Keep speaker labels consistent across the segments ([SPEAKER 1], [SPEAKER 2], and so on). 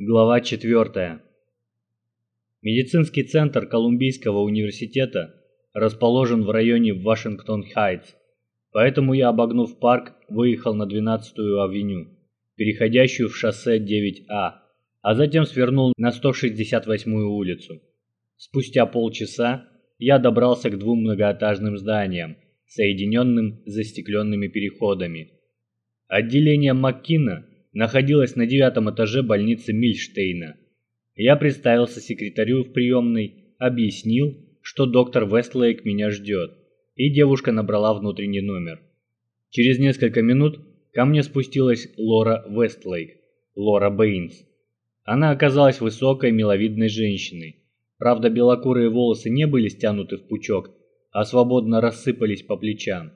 [SPEAKER 1] Глава 4. Медицинский центр Колумбийского университета расположен в районе Вашингтон-Хайтс, поэтому я, обогнув парк, выехал на 12-ю авеню, переходящую в шоссе 9А, а затем свернул на 168-ю улицу. Спустя полчаса я добрался к двум многоэтажным зданиям, соединенным застекленными переходами. Отделение Маккина – находилась на девятом этаже больницы Мильштейна. Я представился секретарю в приемной, объяснил, что доктор Вестлейк меня ждет, и девушка набрала внутренний номер. Через несколько минут ко мне спустилась Лора Вестлейк, Лора Бэйнс. Она оказалась высокой, миловидной женщиной. Правда, белокурые волосы не были стянуты в пучок, а свободно рассыпались по плечам.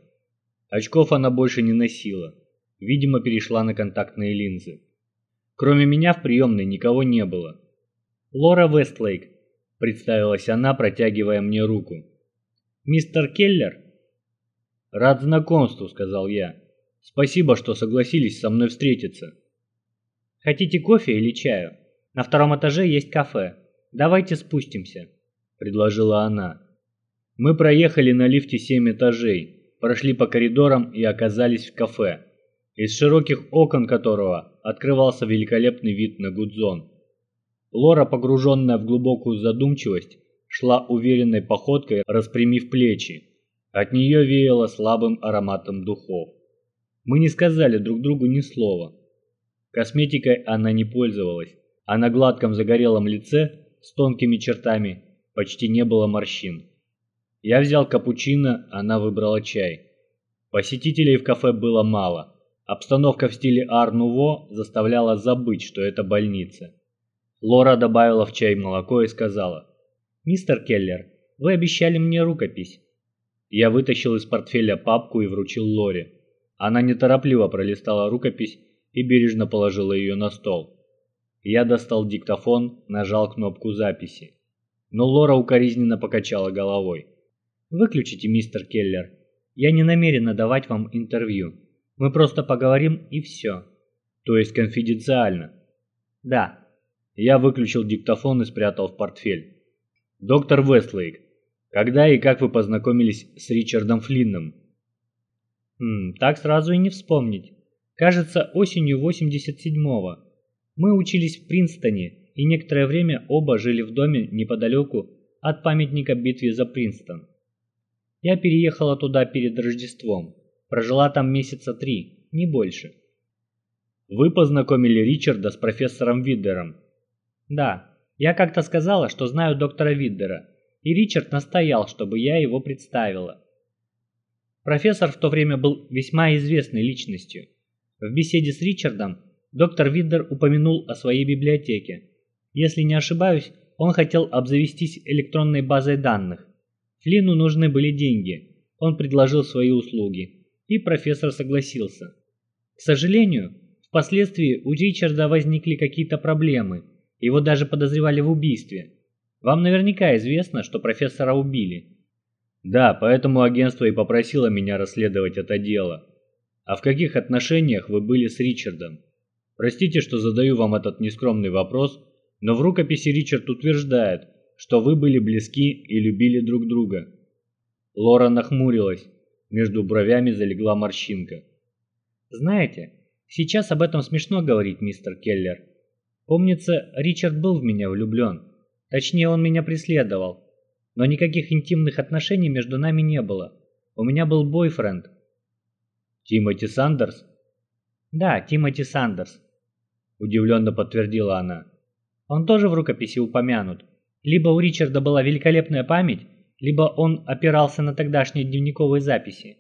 [SPEAKER 1] Очков она больше не носила. Видимо, перешла на контактные линзы. Кроме меня в приемной никого не было. «Лора Вестлейк», — представилась она, протягивая мне руку. «Мистер Келлер?» «Рад знакомству», — сказал я. «Спасибо, что согласились со мной встретиться».
[SPEAKER 2] «Хотите кофе или чаю? На втором этаже есть кафе. Давайте спустимся», — предложила она.
[SPEAKER 1] Мы проехали на лифте семь этажей, прошли по коридорам и оказались в кафе из широких окон которого открывался великолепный вид на Гудзон. Лора, погруженная в глубокую задумчивость, шла уверенной походкой, распрямив плечи. От нее веяло слабым ароматом духов. Мы не сказали друг другу ни слова. Косметикой она не пользовалась, а на гладком загорелом лице с тонкими чертами почти не было морщин. Я взял капучино, она выбрала чай. Посетителей в кафе было мало – Обстановка в стиле ар-нуво заставляла забыть, что это больница. Лора добавила в чай молоко и сказала.
[SPEAKER 2] «Мистер Келлер, вы обещали мне рукопись».
[SPEAKER 1] Я вытащил из портфеля папку и вручил Лоре. Она неторопливо пролистала рукопись и бережно положила ее на стол. Я достал диктофон, нажал кнопку записи. Но Лора укоризненно покачала головой.
[SPEAKER 2] «Выключите, мистер Келлер. Я не намерена давать вам интервью. Мы просто поговорим и все.
[SPEAKER 1] То есть конфиденциально?
[SPEAKER 2] Да.
[SPEAKER 1] Я выключил диктофон и спрятал в портфель. Доктор Вестлейк, когда и как вы познакомились с Ричардом Флинном?
[SPEAKER 2] Хм, так сразу и не вспомнить. Кажется, осенью 87-го. Мы учились в Принстоне и некоторое время оба жили в доме неподалеку от памятника битве за Принстон. Я переехала туда перед Рождеством. Прожила там месяца три, не больше.
[SPEAKER 1] Вы познакомили Ричарда с профессором Виддером?
[SPEAKER 2] Да, я как-то сказала, что знаю доктора Виддера, и Ричард настоял, чтобы я его представила. Профессор в то время был весьма известной личностью. В беседе с Ричардом доктор Виддер упомянул о своей библиотеке. Если не ошибаюсь, он хотел обзавестись электронной базой данных. Флину нужны были деньги. Он предложил свои услуги и профессор согласился. К сожалению, впоследствии у Ричарда возникли какие-то проблемы, его даже подозревали в убийстве. Вам наверняка известно, что профессора убили.
[SPEAKER 1] Да, поэтому агентство и попросило меня расследовать это дело. А в каких отношениях вы были с Ричардом? Простите, что задаю вам этот нескромный вопрос, но в рукописи Ричард утверждает, что вы были близки и любили друг друга. Лора нахмурилась. Между бровями залегла морщинка.
[SPEAKER 2] «Знаете, сейчас об этом смешно говорить, мистер Келлер. Помнится, Ричард был в меня влюблен. Точнее, он меня преследовал. Но никаких интимных отношений между нами не было. У меня был бойфренд».
[SPEAKER 1] «Тимоти Сандерс?»
[SPEAKER 2] «Да, Тимоти Сандерс», —
[SPEAKER 1] удивленно подтвердила она.
[SPEAKER 2] «Он тоже в рукописи упомянут. Либо у Ричарда была великолепная память, либо он опирался на тогдашние дневниковые записи.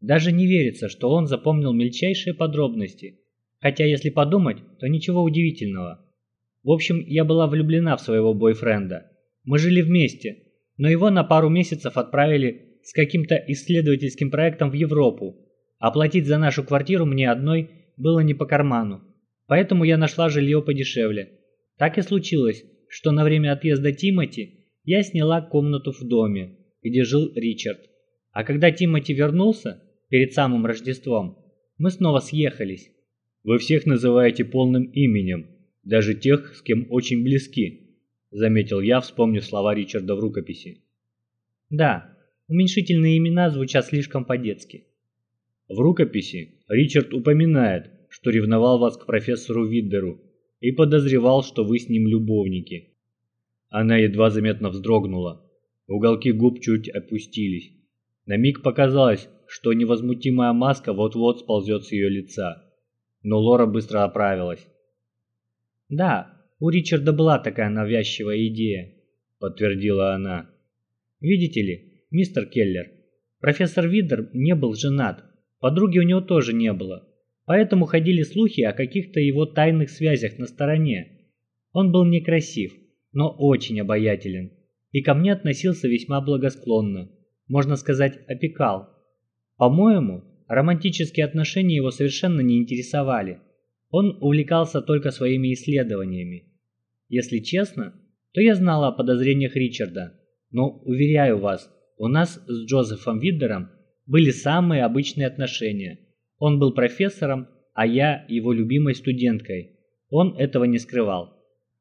[SPEAKER 2] Даже не верится, что он запомнил мельчайшие подробности, хотя если подумать, то ничего удивительного. В общем, я была влюблена в своего бойфренда. Мы жили вместе, но его на пару месяцев отправили с каким-то исследовательским проектом в Европу. Оплатить за нашу квартиру мне одной было не по карману, поэтому я нашла жилье подешевле. Так и случилось, что на время отъезда Тимати я сняла комнату в доме, где жил Ричард. А когда Тимоти вернулся, перед самым Рождеством, мы снова съехались.
[SPEAKER 1] Вы всех называете полным именем. даже тех, с кем очень близки, заметил я, вспомнив слова Ричарда в рукописи.
[SPEAKER 2] Да, уменьшительные имена звучат слишком по-детски.
[SPEAKER 1] В рукописи Ричард упоминает, что ревновал вас к профессору Виддеру и подозревал, что вы с ним любовники. Она едва заметно вздрогнула. Уголки губ чуть опустились. На миг показалось, что невозмутимая маска вот-вот сползет с ее лица. Но Лора быстро оправилась.
[SPEAKER 2] «Да, у Ричарда была такая навязчивая идея», — подтвердила она. «Видите ли, мистер Келлер, профессор Видер не был женат, подруги у него тоже не было, поэтому ходили слухи о каких-то его тайных связях на стороне. Он был некрасив, но очень обаятелен, и ко мне относился весьма благосклонно, можно сказать, опекал. По-моему, романтические отношения его совершенно не интересовали. Он увлекался только своими исследованиями. Если честно, то я знала о подозрениях Ричарда, но, уверяю вас, у нас с Джозефом Виддером были самые обычные отношения. Он был профессором, а я его любимой студенткой. Он этого не скрывал.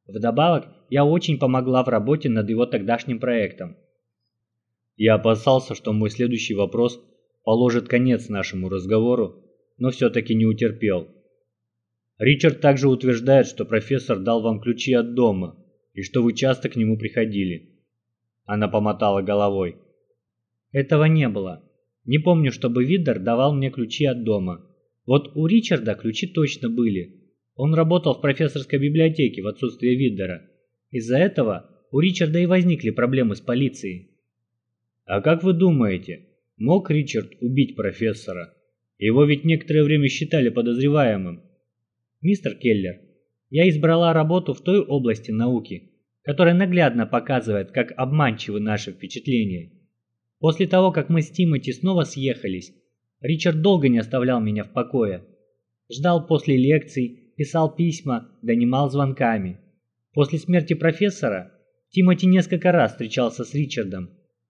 [SPEAKER 2] Вдобавок, я очень помогла в работе над его тогдашним проектом.
[SPEAKER 1] Я опасался, что мой следующий вопрос положит конец нашему разговору, но все-таки не утерпел. Ричард также утверждает, что профессор дал вам ключи от дома и что вы часто к нему приходили. Она помотала головой.
[SPEAKER 2] Этого не было. Не помню, чтобы Видер давал мне ключи от дома. Вот у Ричарда ключи точно были. Он работал в профессорской библиотеке в отсутствие Видера. Из-за этого у Ричарда и возникли проблемы с полицией.
[SPEAKER 1] А как вы думаете, Мог Ричард убить профессора? Его ведь некоторое время считали подозреваемым.
[SPEAKER 2] Мистер Келлер, я избрала работу в той области науки, которая наглядно показывает, как обманчивы наши впечатления. После того, как мы с Тимоти снова съехались, Ричард долго не оставлял меня в покое. Ждал после лекций, писал письма, донимал звонками. После смерти профессора Тимоти несколько раз встречался с Ричардом,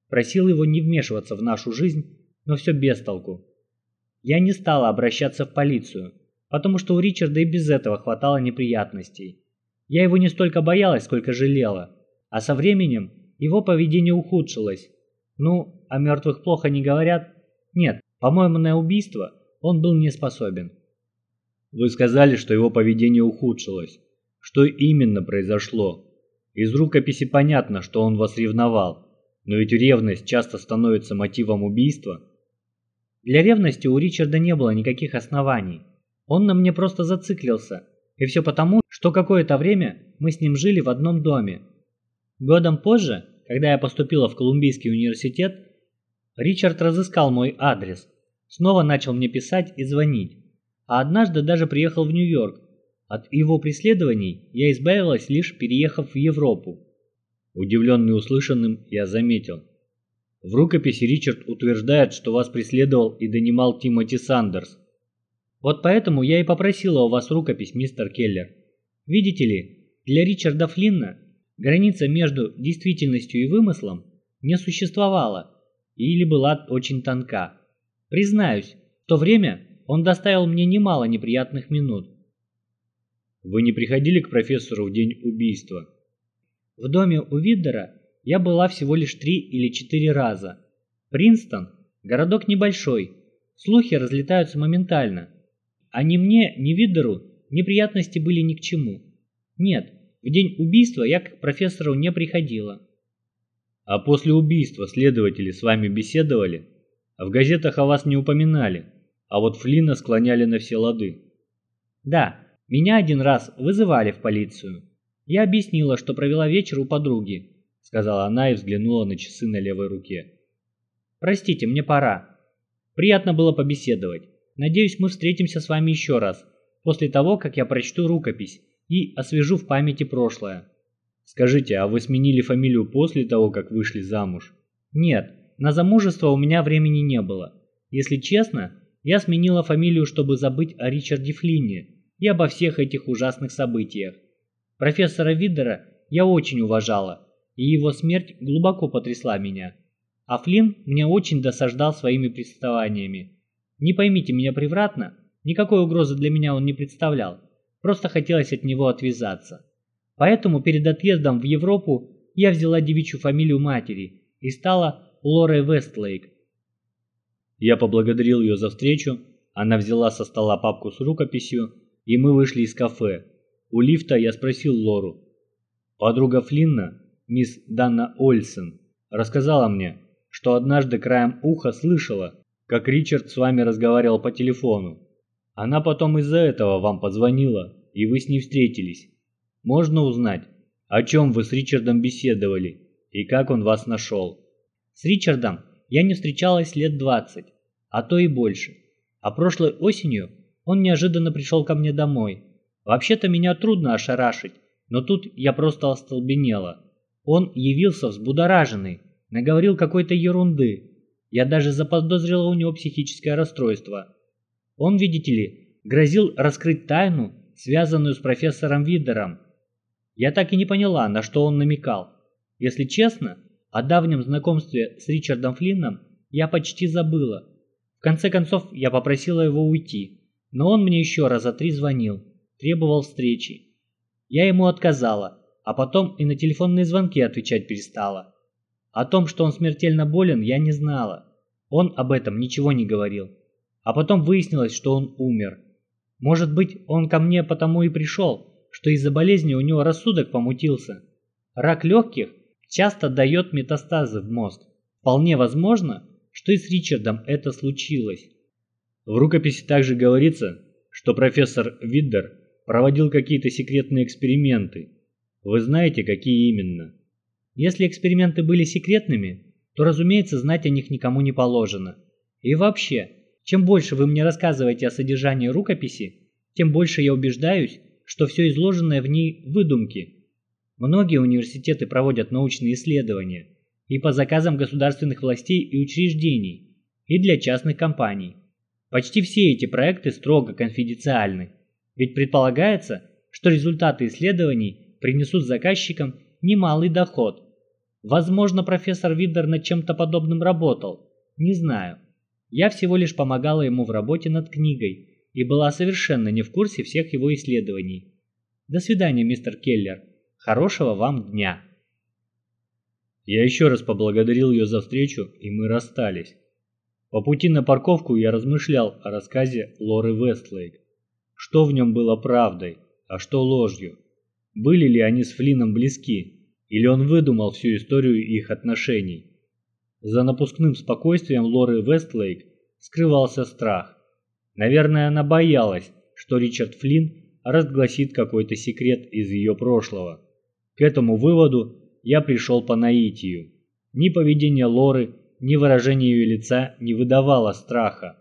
[SPEAKER 2] Просил его не вмешиваться в нашу жизнь, но все без толку. Я не стала обращаться в полицию, потому что у Ричарда и без этого хватало неприятностей. Я его не столько боялась, сколько жалела, а со временем его поведение ухудшилось. Ну, о мертвых плохо не говорят? Нет, по-моему, на убийство он был не способен.
[SPEAKER 1] Вы сказали, что его поведение ухудшилось. Что именно произошло? Из рукописи понятно, что он вас ревновал. Но ведь ревность часто становится мотивом убийства.
[SPEAKER 2] Для ревности у Ричарда не было никаких оснований. Он на мне просто зациклился. И все потому, что какое-то время мы с ним жили в одном доме. Годом позже, когда я поступила в Колумбийский университет, Ричард разыскал мой адрес, снова начал мне писать и звонить, а однажды даже приехал в Нью-Йорк. От его преследований я избавилась лишь переехав в Европу.
[SPEAKER 1] Удивленный услышанным, я заметил. В рукописи Ричард утверждает, что вас преследовал и донимал Тимоти Сандерс.
[SPEAKER 2] Вот поэтому я и попросила у вас рукопись, мистер Келлер. Видите ли, для Ричарда Флинна граница между действительностью и вымыслом не существовала или была очень тонка. Признаюсь, в то время он доставил мне немало неприятных минут.
[SPEAKER 1] Вы не приходили к профессору в день убийства?
[SPEAKER 2] В доме у Виддера я была всего лишь три или четыре раза. Принстон – городок небольшой, слухи разлетаются моментально. А ни мне, ни Виддеру неприятности были ни к чему. Нет, в день убийства я к профессору не приходила.
[SPEAKER 1] А после убийства следователи с вами беседовали? В газетах о вас не упоминали, а вот Флина склоняли на все лады.
[SPEAKER 2] Да, меня один раз вызывали в полицию. «Я объяснила, что провела вечер у подруги», — сказала она и взглянула на часы на левой руке. «Простите, мне пора. Приятно было побеседовать. Надеюсь, мы встретимся с вами еще раз, после того, как я прочту рукопись и освежу в памяти прошлое».
[SPEAKER 1] «Скажите, а вы сменили фамилию после того, как вышли замуж?»
[SPEAKER 2] «Нет, на замужество у меня времени не было. Если честно, я сменила фамилию, чтобы забыть о Ричарде Флинне и обо всех этих ужасных событиях. Профессора Видера я очень уважала, и его смерть глубоко потрясла меня. А Флинн мне очень досаждал своими приставаниями. Не поймите меня превратно, никакой угрозы для меня он не представлял. просто хотелось от него отвязаться. Поэтому перед отъездом в Европу я взяла девичью фамилию матери и стала Лорой Вестлейк.
[SPEAKER 1] Я поблагодарил ее за встречу, она взяла со стола папку с рукописью, и мы вышли из кафе. У лифта я спросил Лору. Подруга Флинна, мисс Данна Ольсен, рассказала мне, что однажды краем уха слышала, как Ричард с вами разговаривал по телефону. Она потом из-за этого вам позвонила, и вы с ней встретились. Можно узнать, о чем вы с Ричардом беседовали и как он вас нашел?
[SPEAKER 2] С Ричардом я не встречалась лет двадцать, а то и больше. А прошлой осенью он неожиданно пришел ко мне домой. Вообще-то меня трудно ошарашить, но тут я просто остолбенела. Он явился взбудораженный, наговорил какой-то ерунды. Я даже заподозрила у него психическое расстройство. Он, видите ли, грозил раскрыть тайну, связанную с профессором Видером. Я так и не поняла, на что он намекал. Если честно, о давнем знакомстве с Ричардом Флинном я почти забыла. В конце концов, я попросила его уйти, но он мне еще раза три звонил, требовал встречи. Я ему отказала, а потом и на телефонные звонки отвечать перестала. О том, что он смертельно болен, я не знала. Он об этом ничего не говорил. А потом выяснилось, что он умер. Может быть, он ко мне потому и пришел, что из-за болезни у него рассудок помутился. Рак легких часто дает метастазы в мозг. Вполне возможно, что и с Ричардом это случилось.
[SPEAKER 1] В рукописи также говорится, что профессор Виддер проводил какие-то секретные эксперименты. Вы знаете, какие именно?
[SPEAKER 2] Если эксперименты были секретными, то, разумеется, знать о них никому не положено. И вообще, чем больше вы мне рассказываете о содержании рукописи, тем больше я убеждаюсь, что все изложенное в ней выдумки. Многие университеты проводят научные исследования и по заказам государственных властей и учреждений, и для частных компаний. Почти все эти проекты строго конфиденциальны, ведь предполагается, что результаты исследований принесут заказчикам немалый доход. Возможно, профессор Видер над чем-то подобным работал, не знаю. Я всего лишь помогала ему в работе над книгой и была совершенно не в курсе всех его исследований. До свидания, мистер Келлер. Хорошего вам дня.
[SPEAKER 1] Я еще раз поблагодарил ее за встречу, и мы расстались. По пути на парковку я размышлял о рассказе Лоры Вестлейк. Что в нем было правдой, а что ложью? Были ли они с Флином близки, или он выдумал всю историю их отношений? За напускным спокойствием Лоры Вестлейк скрывался страх. Наверное, она боялась, что Ричард Флинн разгласит какой-то секрет из ее прошлого. К этому выводу я пришел по наитию. Ни поведение Лоры, ни выражение ее лица не выдавало страха,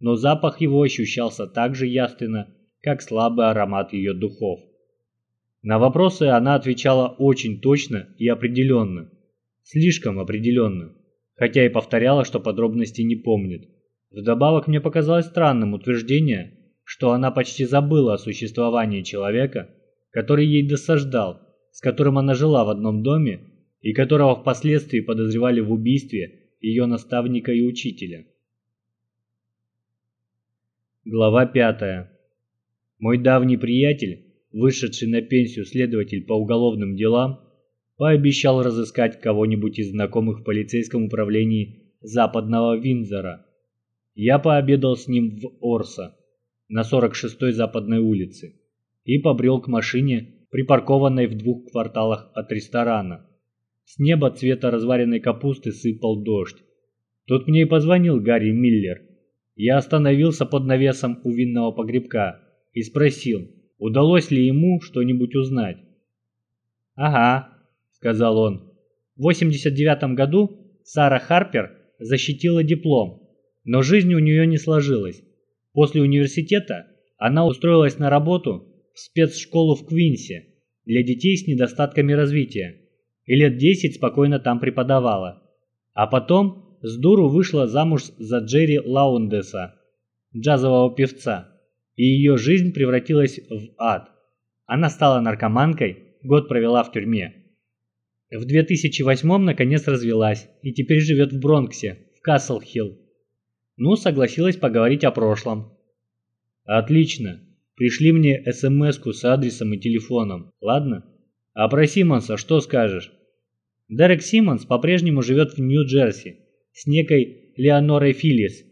[SPEAKER 1] но запах его ощущался так же явственно, как слабый аромат ее духов. На вопросы она отвечала очень точно и определенно, слишком определенно, хотя и повторяла, что подробностей не помнит. Вдобавок мне показалось странным утверждение, что она почти забыла о существовании человека, который ей досаждал, с которым она жила в одном доме и которого впоследствии подозревали в убийстве ее наставника и учителя. Глава 5. Мой давний приятель, вышедший на пенсию следователь по уголовным делам, пообещал разыскать кого-нибудь из знакомых в полицейском управлении западного Винзора. Я пообедал с ним в Орса, на 46-й западной улице, и побрел к машине, припаркованной в двух кварталах от ресторана. С неба цвета разваренной капусты сыпал дождь. Тут мне и позвонил Гарри Миллер. Я остановился под навесом у винного погребка и спросил, удалось ли ему что-нибудь узнать.
[SPEAKER 2] «Ага», — сказал он. «В 89 году Сара Харпер защитила диплом, но жизнь у нее не сложилась. После университета она устроилась на работу в спецшколу в Квинсе для детей с недостатками развития и лет 10 спокойно там преподавала. А потом с дуру вышла замуж за Джерри Лаундеса, джазового певца, и ее жизнь превратилась в ад. Она стала наркоманкой, год провела в тюрьме. В 2008 наконец развелась и теперь живет в Бронксе, в Касл-Хилл. Ну, согласилась поговорить о прошлом.
[SPEAKER 1] Отлично. Пришли мне смс с адресом и телефоном, ладно? А про Симмонса что скажешь?
[SPEAKER 2] Дерек Симмонс по-прежнему живет в Нью-Джерси с некой Леонорой Филлис.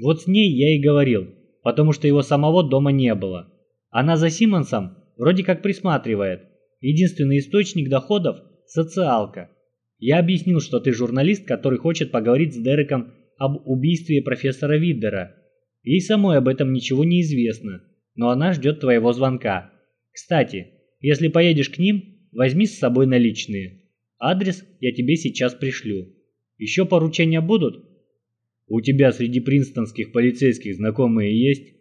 [SPEAKER 2] Вот с ней я и говорил, потому что его самого дома не было. Она за Симмонсом вроде как присматривает. Единственный источник доходов – социалка. Я объяснил, что ты журналист, который хочет поговорить с Дереком об убийстве профессора Виддера. Ей самой об этом ничего не известно, но она ждет твоего звонка. Кстати, если поедешь к ним, возьми с собой наличные. Адрес я тебе сейчас пришлю. Еще поручения будут?
[SPEAKER 1] У тебя среди принстонских полицейских знакомые есть?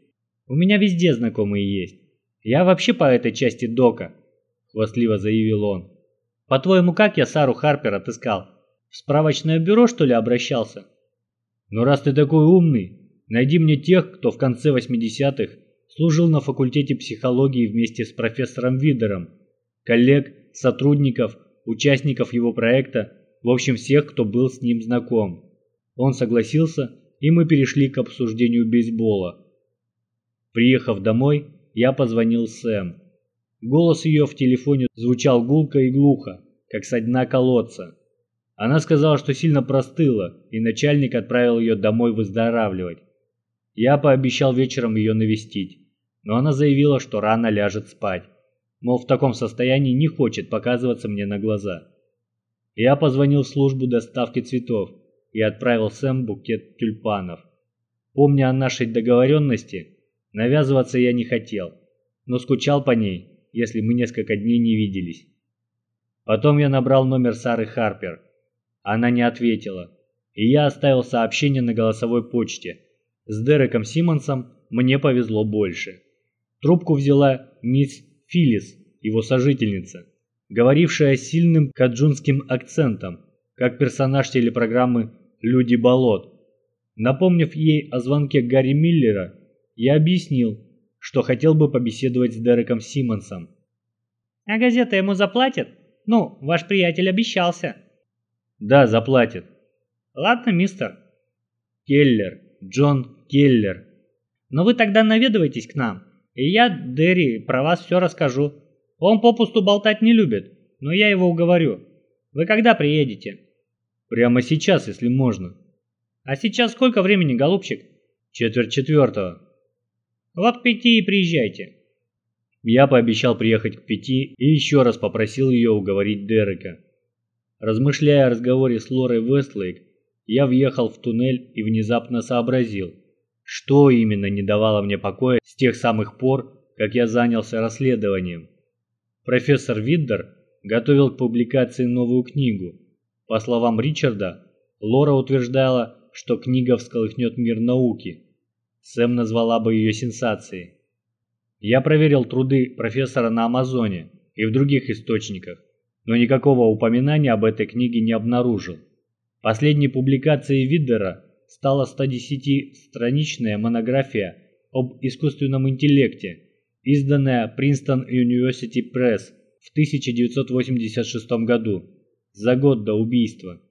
[SPEAKER 2] У меня везде знакомые есть. Я вообще по этой части дока, хвастливо заявил он. По-твоему, как я Сару Харпер отыскал? В справочное бюро, что ли, обращался?
[SPEAKER 1] Ну раз ты такой умный, найди мне тех, кто в конце 80-х служил на факультете психологии вместе с профессором Видером, коллег, сотрудников, участников его проекта, в общем всех, кто был с ним знаком. Он согласился, и мы перешли к обсуждению бейсбола. Приехав домой, я позвонил Сэм. Голос ее в телефоне звучал гулко и глухо, как со дна колодца. Она сказала, что сильно простыла, и начальник отправил ее домой выздоравливать. Я пообещал вечером ее навестить, но она заявила, что рано ляжет спать. Мол, в таком состоянии не хочет показываться мне на глаза. Я позвонил в службу доставки цветов и отправил Сэм букет тюльпанов. Помня о нашей договоренности, навязываться я не хотел, но скучал по ней, если мы несколько дней не виделись. Потом я набрал номер Сары Харпер. Она не ответила, и я оставил сообщение на голосовой почте. С Дереком Симмонсом мне повезло больше. Трубку взяла мисс Филлис, его сожительница, говорившая сильным каджунским акцентом, как персонаж телепрограммы «Люди болот». Напомнив ей о звонке Гарри Миллера, я объяснил, что хотел бы побеседовать с Дереком Симмонсом.
[SPEAKER 2] «А газета ему заплатит? Ну, ваш приятель обещался».
[SPEAKER 1] «Да, заплатит».
[SPEAKER 2] «Ладно, мистер».
[SPEAKER 1] «Келлер, Джон Келлер».
[SPEAKER 2] «Но вы тогда наведывайтесь к нам, и я Дерри про вас все расскажу. Он попусту болтать не любит, но я его уговорю. Вы когда приедете?»
[SPEAKER 1] «Прямо сейчас, если можно».
[SPEAKER 2] «А сейчас сколько времени, голубчик?»
[SPEAKER 1] «Четверть четвертого».
[SPEAKER 2] Вот к пяти и приезжайте.
[SPEAKER 1] Я пообещал приехать к пяти и еще раз попросил ее уговорить Дерека. Размышляя о разговоре с Лорой Вестлейк, я въехал в туннель и внезапно сообразил, что именно не давало мне покоя с тех самых пор, как я занялся расследованием. Профессор Виддер готовил к публикации новую книгу. По словам Ричарда, Лора утверждала, что книга всколыхнет мир науки – Сэм назвала бы ее сенсацией. Я проверил труды профессора на Амазоне и в других источниках, но никакого упоминания об этой книге не обнаружил. Последней публикацией Виддера стала 110-страничная монография об искусственном интеллекте, изданная Princeton University Press в 1986 году, за год до убийства.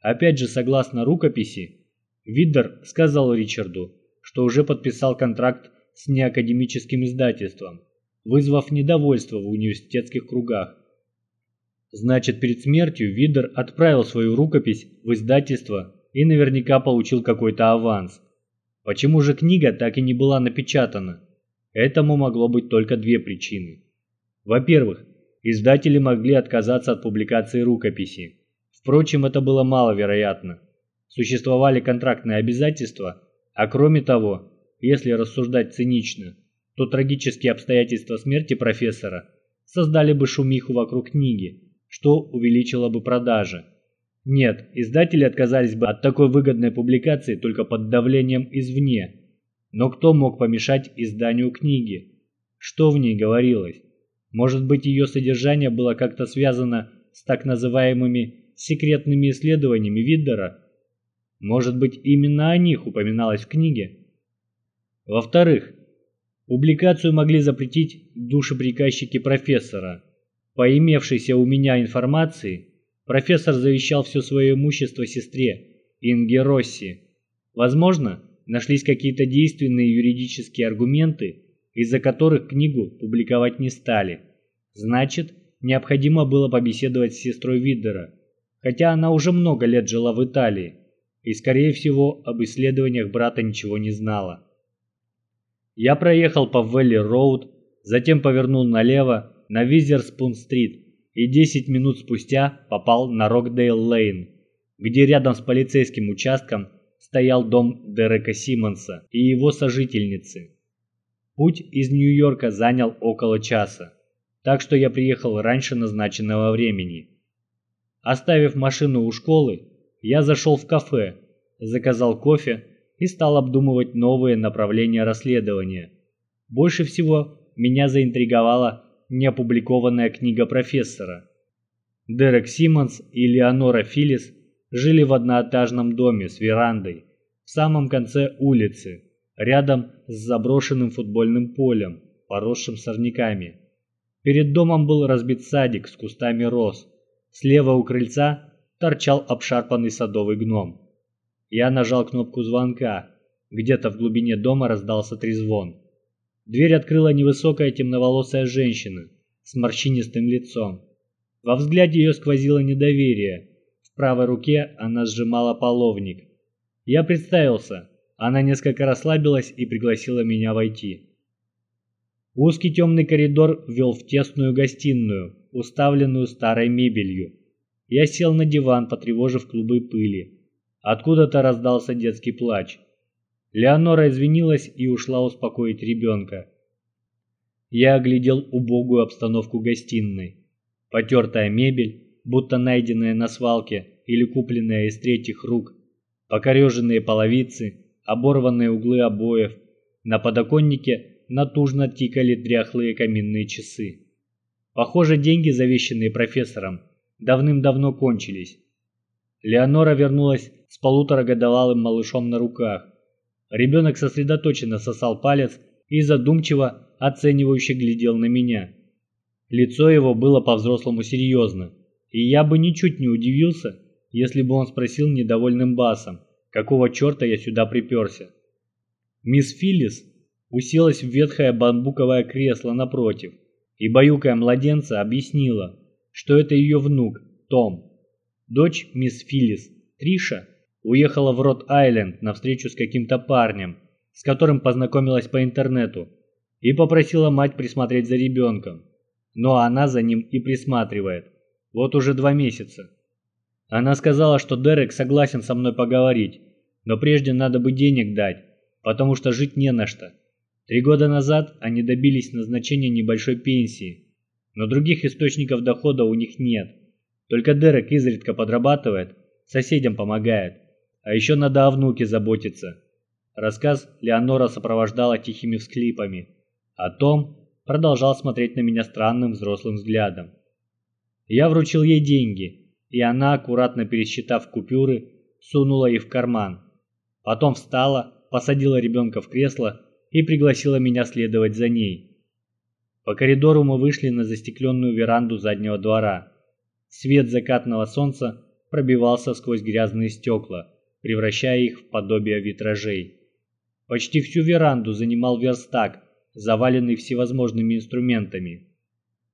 [SPEAKER 1] Опять же, согласно рукописи, Виддер сказал Ричарду, что уже подписал контракт с неакадемическим издательством, вызвав недовольство в университетских кругах. Значит, перед смертью Видер отправил свою рукопись в издательство и наверняка получил какой-то аванс. Почему же книга так и не была напечатана? Этому могло быть только две причины. Во-первых, издатели могли отказаться от публикации рукописи. Впрочем, это было маловероятно. Существовали контрактные обязательства, а кроме того, если рассуждать цинично, то трагические обстоятельства смерти профессора создали бы шумиху вокруг книги, что увеличило бы продажи. Нет, издатели отказались бы от такой выгодной публикации только под давлением извне. Но кто мог помешать изданию книги? Что в ней говорилось? Может быть, ее содержание было как-то связано с так называемыми секретными исследованиями Виддера? Может быть, именно о них упоминалось в книге? Во-вторых, публикацию могли запретить душеприказчики профессора. По имевшейся у меня информации, профессор завещал все свое имущество сестре, Инге Росси. Возможно, нашлись какие-то действенные юридические аргументы, из-за которых книгу публиковать не стали. Значит, необходимо было побеседовать с сестрой Виддера, хотя она уже много лет жила в Италии и, скорее всего, об исследованиях брата ничего не знала. Я проехал по Вэлли-Роуд, затем повернул налево на Визерспун-стрит и 10 минут спустя попал на Рокдейл-Лейн, где рядом с полицейским участком стоял дом Дерека Симмонса и его сожительницы. Путь из Нью-Йорка занял около часа, так что я приехал раньше назначенного времени. Оставив машину у школы, я зашел в кафе, заказал кофе и стал обдумывать новые направления расследования. Больше всего меня заинтриговала неопубликованная книга профессора. Дерек Симмонс и Леонора Филлис жили в одноэтажном доме с верандой в самом конце улицы, рядом с заброшенным футбольным полем, поросшим сорняками. Перед домом был разбит садик с кустами роз. Слева у крыльца торчал обшарпанный садовый гном. Я нажал кнопку звонка. Где-то в глубине дома раздался трезвон. Дверь открыла невысокая темноволосая женщина с морщинистым лицом. Во взгляде ее сквозило недоверие. В правой руке она сжимала половник. Я представился. Она несколько расслабилась и пригласила меня войти. Узкий темный коридор вел в тесную гостиную, уставленную старой мебелью. Я сел на диван, потревожив клубы пыли. Откуда-то раздался детский плач. Леонора извинилась и ушла успокоить ребенка. Я оглядел убогую обстановку гостиной. Потертая мебель, будто найденная на свалке или купленная из третьих рук, покореженные половицы, оборванные углы обоев. На подоконнике натужно тикали дряхлые каминные часы. Похоже, деньги, завещанные профессором, давным-давно кончились. Леонора вернулась с полуторагодовалым малышом на руках. Ребенок сосредоточенно сосал палец и задумчиво, оценивающе глядел на меня. Лицо его было по-взрослому серьезно, и я бы ничуть не удивился, если бы он спросил недовольным басом, какого черта я сюда приперся. Мисс Филлис уселась в ветхое бамбуковое кресло напротив и, баюкая младенца, объяснила, что это ее внук, Том. Дочь мисс Филлис, Триша, уехала в Рот-Айленд на встречу с каким-то парнем, с которым познакомилась по интернету, и попросила мать присмотреть за ребенком. Но она за ним и присматривает. Вот уже два месяца. Она сказала, что Дерек согласен со мной поговорить, но прежде надо бы денег дать, потому что жить не на что. Три года назад они добились назначения небольшой пенсии, но других источников дохода у них нет. Только Дерек изредка подрабатывает, соседям помогает. А еще надо о внуке заботиться. Рассказ Леонора сопровождала тихими всклипами. А Том продолжал смотреть на меня странным взрослым взглядом. Я вручил ей деньги, и она, аккуратно пересчитав купюры, сунула их в карман. Потом встала, посадила ребенка в кресло и пригласила меня следовать за ней. По коридору мы вышли на застекленную веранду заднего двора. Свет закатного солнца пробивался сквозь грязные стекла, превращая их в подобие витражей. Почти всю веранду занимал верстак, заваленный всевозможными инструментами.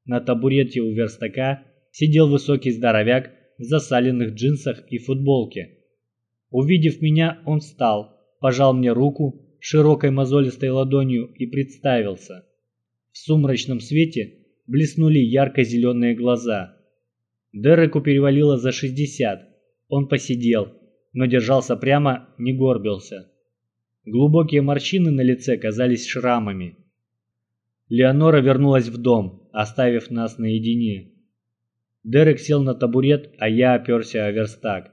[SPEAKER 1] На табурете у верстака сидел высокий здоровяк в засаленных джинсах и футболке. Увидев меня, он встал, пожал мне руку широкой мозолистой ладонью и представился. В сумрачном свете блеснули ярко-зеленые глаза. Дереку перевалило за 60. Он посидел, но держался прямо, не горбился. Глубокие морщины на лице казались шрамами. Леонора вернулась в дом, оставив нас наедине. Дерек сел на табурет, а я оперся о верстак.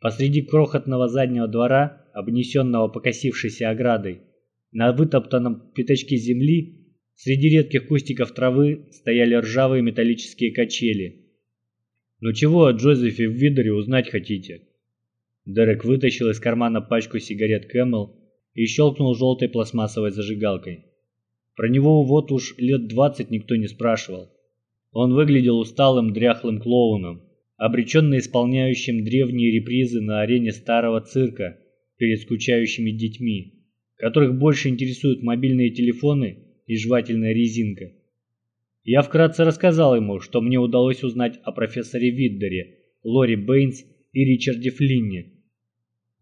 [SPEAKER 1] Посреди крохотного заднего двора, обнесенного покосившейся оградой, на вытоптанном пятачке земли, среди редких кустиков травы стояли ржавые металлические качели – «Ну чего о Джозефе Видере узнать хотите?» Дерек вытащил из кармана пачку сигарет Кэмел и щелкнул желтой пластмассовой зажигалкой. Про него вот уж лет двадцать никто не спрашивал. Он выглядел усталым дряхлым клоуном, обреченно исполняющим древние репризы на арене старого цирка перед скучающими детьми, которых больше интересуют мобильные телефоны и жевательная резинка. Я вкратце рассказал ему, что мне удалось узнать о профессоре Виддере, Лори Бэйнс и Ричарде Флинне.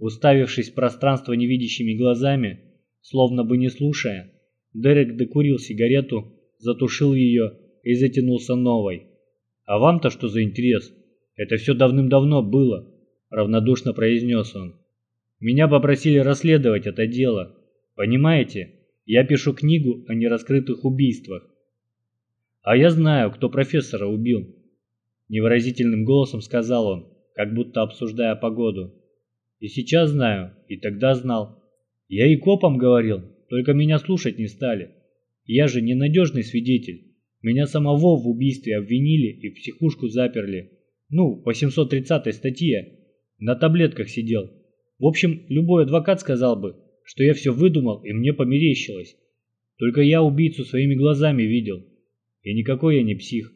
[SPEAKER 1] Уставившись в пространство невидящими глазами, словно бы не слушая, Дерек докурил сигарету, затушил ее и затянулся новой. «А вам-то что за интерес? Это все давным-давно было», — равнодушно произнес он. «Меня попросили расследовать это дело. Понимаете, я пишу книгу о нераскрытых убийствах. А я знаю, кто профессора убил», — невыразительным голосом сказал он, как будто обсуждая погоду. «И сейчас знаю, и тогда знал. Я и копам говорил, только меня слушать не стали. Я же ненадежный свидетель. Меня самого в убийстве обвинили и в психушку заперли. Ну, по 730 статье. На таблетках сидел. В общем, любой адвокат сказал бы, что я все выдумал и мне померещилось. Только я убийцу своими глазами видел. И никакой я не псих,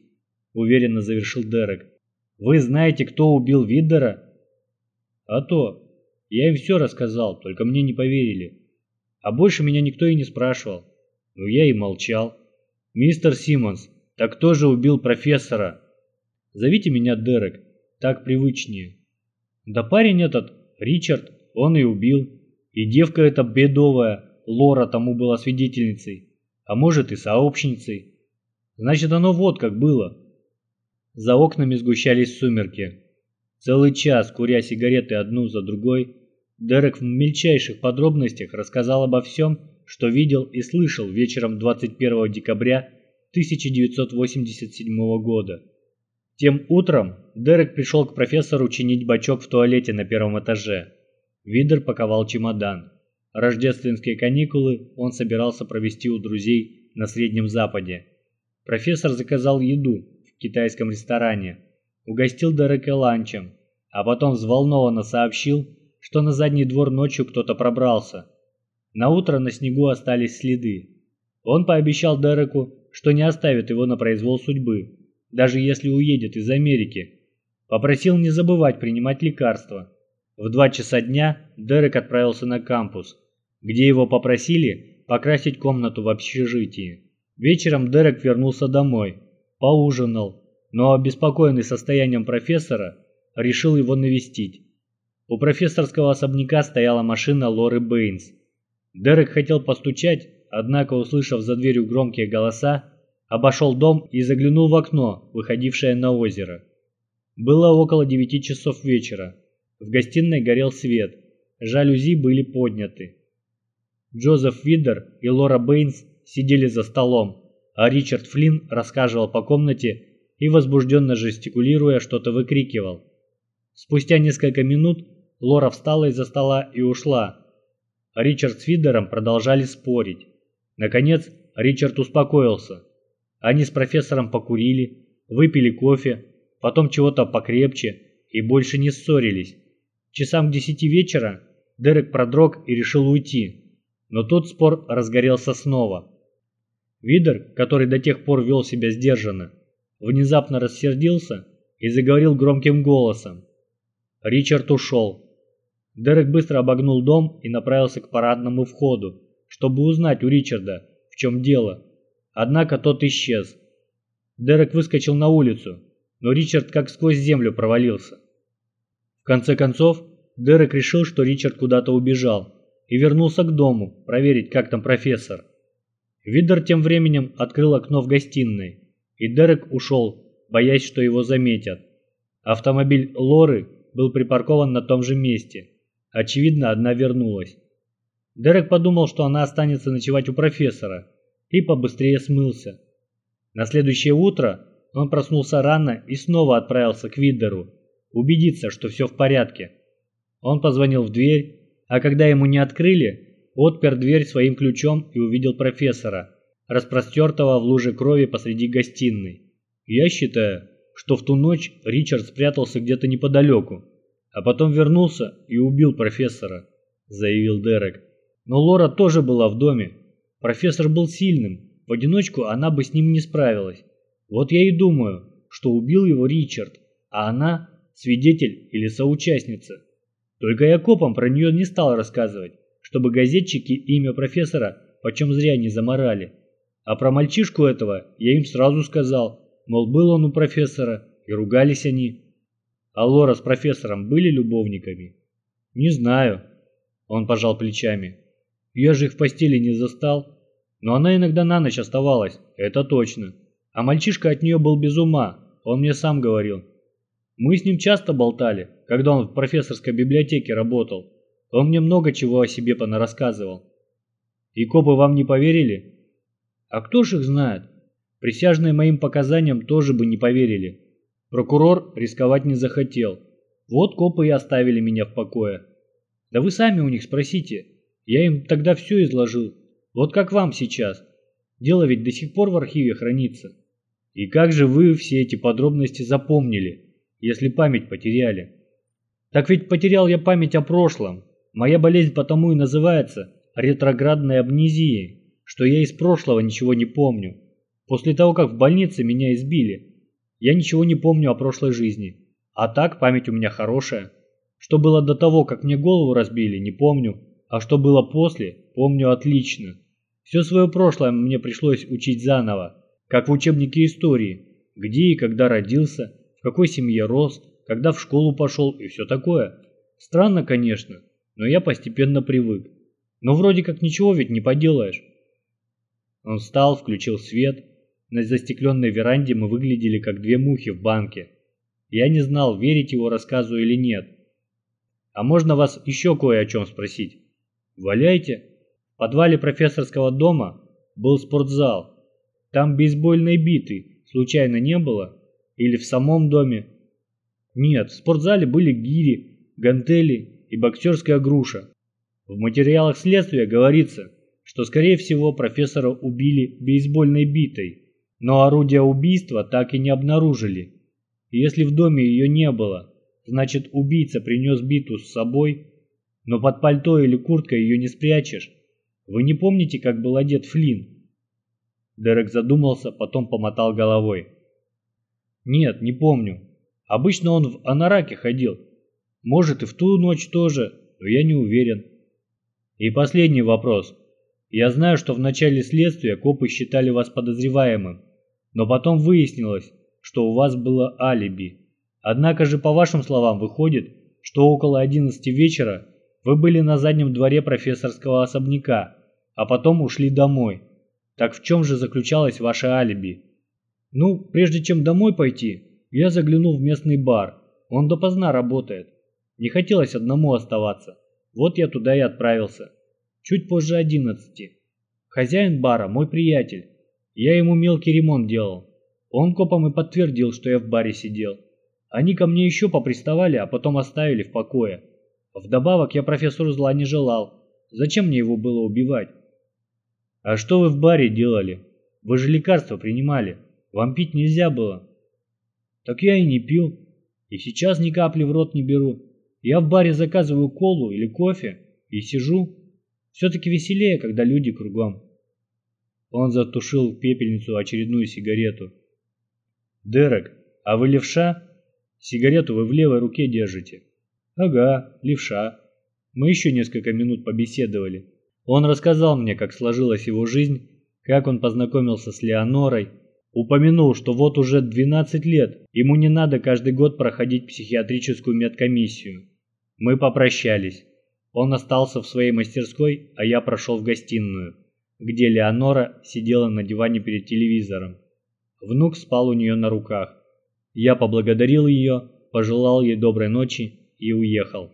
[SPEAKER 1] уверенно завершил Дерек. Вы знаете, кто убил Виддера? А то. Я им все рассказал, только мне не поверили. А больше меня никто и не спрашивал. Но я и молчал. «Мистер Симмонс, так кто же убил профессора?» «Зовите меня Дерек, так привычнее». «Да парень этот, Ричард, он и убил. И девка эта бедовая, Лора тому была свидетельницей, а может и сообщницей. Значит, оно вот как было». За окнами сгущались сумерки. Целый час, куря сигареты одну за другой, Дерек в мельчайших подробностях рассказал обо всем, что видел и слышал вечером 21 декабря 1987 года. Тем утром Дерек пришел к профессору чинить бачок в туалете на первом этаже. Видер паковал чемодан. Рождественские каникулы он собирался провести у друзей на Среднем Западе. Профессор заказал еду в китайском ресторане, угостил Дерека ланчем, а потом взволнованно сообщил, что на задний двор ночью кто-то пробрался – на утро на снегу остались следы. Он пообещал Дереку, что не оставит его на произвол судьбы, даже если уедет из Америки. Попросил не забывать принимать лекарства. В два часа дня Дерек отправился на кампус, где его попросили покрасить комнату в общежитии. Вечером Дерек вернулся домой, поужинал, но обеспокоенный состоянием профессора решил его навестить. У профессорского особняка стояла машина Лоры Бэйнс. Дерек хотел постучать, однако, услышав за дверью громкие голоса, обошел дом и заглянул в окно, выходившее на озеро. Было около девяти часов вечера. В гостиной горел свет, жалюзи были подняты. Джозеф Видер и Лора Бэйнс сидели за столом, а Ричард Флинн расхаживал по комнате и, возбужденно жестикулируя, что-то выкрикивал. Спустя несколько минут Лора встала из-за стола и ушла, Ричард с Видером продолжали спорить. Наконец, Ричард успокоился. Они с профессором покурили, выпили кофе, потом чего-то покрепче и больше не ссорились. Часам к десяти вечера Дерек продрог и решил уйти, но тут спор разгорелся снова. Видер, который до тех пор вел себя сдержанно, внезапно рассердился и заговорил громким голосом. Ричард ушел. Дерек быстро обогнул дом и направился к парадному входу, чтобы узнать у Ричарда, в чем дело. Однако тот исчез. Дерек выскочил на улицу, но Ричард как сквозь землю провалился. В конце концов, Дерек решил, что Ричард куда-то убежал, и вернулся к дому проверить, как там профессор. Видер тем временем открыл окно в гостиной, и Дерек ушел, боясь, что его заметят. Автомобиль Лоры был припаркован на том же месте – Очевидно, одна вернулась. Дерек подумал, что она останется ночевать у профессора, и побыстрее смылся. На следующее утро он проснулся рано и снова отправился к Виддеру, убедиться, что все в порядке. Он позвонил в дверь, а когда ему не открыли, отпер дверь своим ключом и увидел профессора, распростертого в луже крови посреди гостиной. Я считаю, что в ту ночь Ричард спрятался где-то неподалеку, а потом вернулся и убил профессора», — заявил Дерек. «Но Лора тоже была в доме. Профессор был сильным, в одиночку она бы с ним не справилась. Вот я и думаю, что убил его Ричард, а она — свидетель или соучастница. Только я копам про нее не стал рассказывать, чтобы газетчики имя профессора почем зря не заморали. А про мальчишку этого я им сразу сказал, мол, был он у профессора, и ругались они. А Лора с профессором были любовниками? Не знаю. Он пожал плечами. Я же их в постели не застал. Но она иногда на ночь оставалась, это точно. А мальчишка от нее был без ума, он мне сам говорил. Мы с ним часто болтали, когда он в профессорской библиотеке работал. Он мне много чего о себе понарассказывал. И копы вам не поверили? А кто ж их знает? Присяжные моим показаниям тоже бы не поверили. Прокурор рисковать не захотел. Вот копы и оставили меня в покое. Да вы сами у них спросите. Я им тогда все изложил. Вот как вам сейчас. Дело ведь до сих пор в архиве хранится. И как же вы все эти подробности запомнили, если память потеряли? Так ведь потерял я память о прошлом. Моя болезнь потому и называется ретроградной амнезией, что я из прошлого ничего не помню. После того, как в больнице меня избили, я ничего не помню о прошлой жизни. А так память у меня хорошая. Что было до того, как мне голову разбили, не помню. А что было после, помню отлично. Все свое прошлое мне пришлось учить заново, как в учебнике истории. Где и когда родился, в какой семье рос, когда в школу пошел и все такое. Странно, конечно, но я постепенно привык. Но вроде как ничего ведь не поделаешь. Он встал, включил свет. На застекленной веранде мы выглядели как две мухи в банке. Я не знал, верить его рассказу или нет. А можно вас еще кое о чем спросить? Валяйте. В подвале профессорского дома был спортзал. Там бейсбольной биты случайно не было? Или в самом доме? Нет, в спортзале были гири, гантели и боксерская груша. В материалах следствия говорится, что скорее всего профессора убили бейсбольной битой, но орудия убийства так и не обнаружили. И если в доме ее не было, значит убийца принес биту с собой, но под пальто или курткой ее не спрячешь. Вы не помните, как был одет Флинн? Дерек задумался, потом помотал головой. Нет, не помню. Обычно он в анараке ходил. Может и в ту ночь тоже, но я не уверен. И последний вопрос. Я знаю, что в начале следствия копы считали вас подозреваемым, но потом выяснилось, что у вас было алиби. Однако же, по вашим словам, выходит, что около 11 вечера вы были на заднем дворе профессорского особняка, а потом ушли домой. Так в чем же заключалось ваше алиби? Ну, прежде чем домой пойти, я заглянул в местный бар. Он допоздна работает. Не хотелось одному оставаться. Вот я туда и отправился. Чуть позже одиннадцати. Хозяин бара мой приятель. Я ему мелкий ремонт делал. Он копом и подтвердил, что я в баре сидел. Они ко мне еще поприставали, а потом оставили в покое. Вдобавок я профессору зла не желал. Зачем мне его было убивать? А что вы в баре делали? Вы же лекарства принимали. Вам пить нельзя было. Так я и не пил. И сейчас ни капли в рот не беру. Я в баре заказываю колу или кофе и сижу. Все-таки веселее, когда люди кругом. Он затушил в пепельницу очередную сигарету. «Дерек, а вы левша? Сигарету вы в левой руке держите». «Ага, левша». Мы еще несколько минут побеседовали. Он рассказал мне, как сложилась его жизнь, как он познакомился с Леонорой, упомянул, что вот уже 12 лет ему не надо каждый год проходить психиатрическую медкомиссию. Мы попрощались. Он остался в своей мастерской, а я прошел в гостиную, где Леонора сидела на диване перед телевизором. Внук спал у нее на руках. Я поблагодарил ее, пожелал ей доброй ночи и уехал.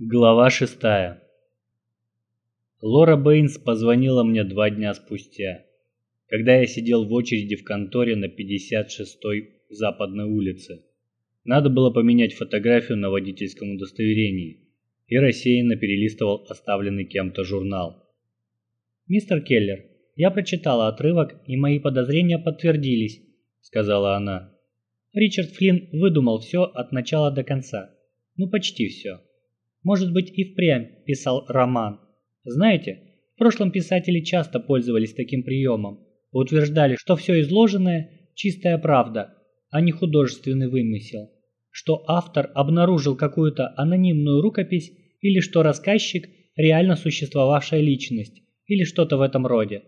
[SPEAKER 1] Глава шестая. Лора Бэйнс позвонила мне два дня спустя, когда я сидел в очереди в конторе на 56-й Западной улице. Надо было поменять фотографию на водительском удостоверении и рассеянно перелистывал оставленный кем-то журнал.
[SPEAKER 2] «Мистер Келлер, я прочитала отрывок, и мои подозрения подтвердились», — сказала она. Ричард Флинн выдумал все от начала до конца. Ну, почти все. Может быть, и впрямь писал роман. Знаете, в прошлом писатели часто пользовались таким приемом. Утверждали, что все изложенное – чистая правда, а не художественный вымысел. Что автор обнаружил какую-то анонимную рукопись или что рассказчик – реально существовавшая личность, или что-то в этом роде.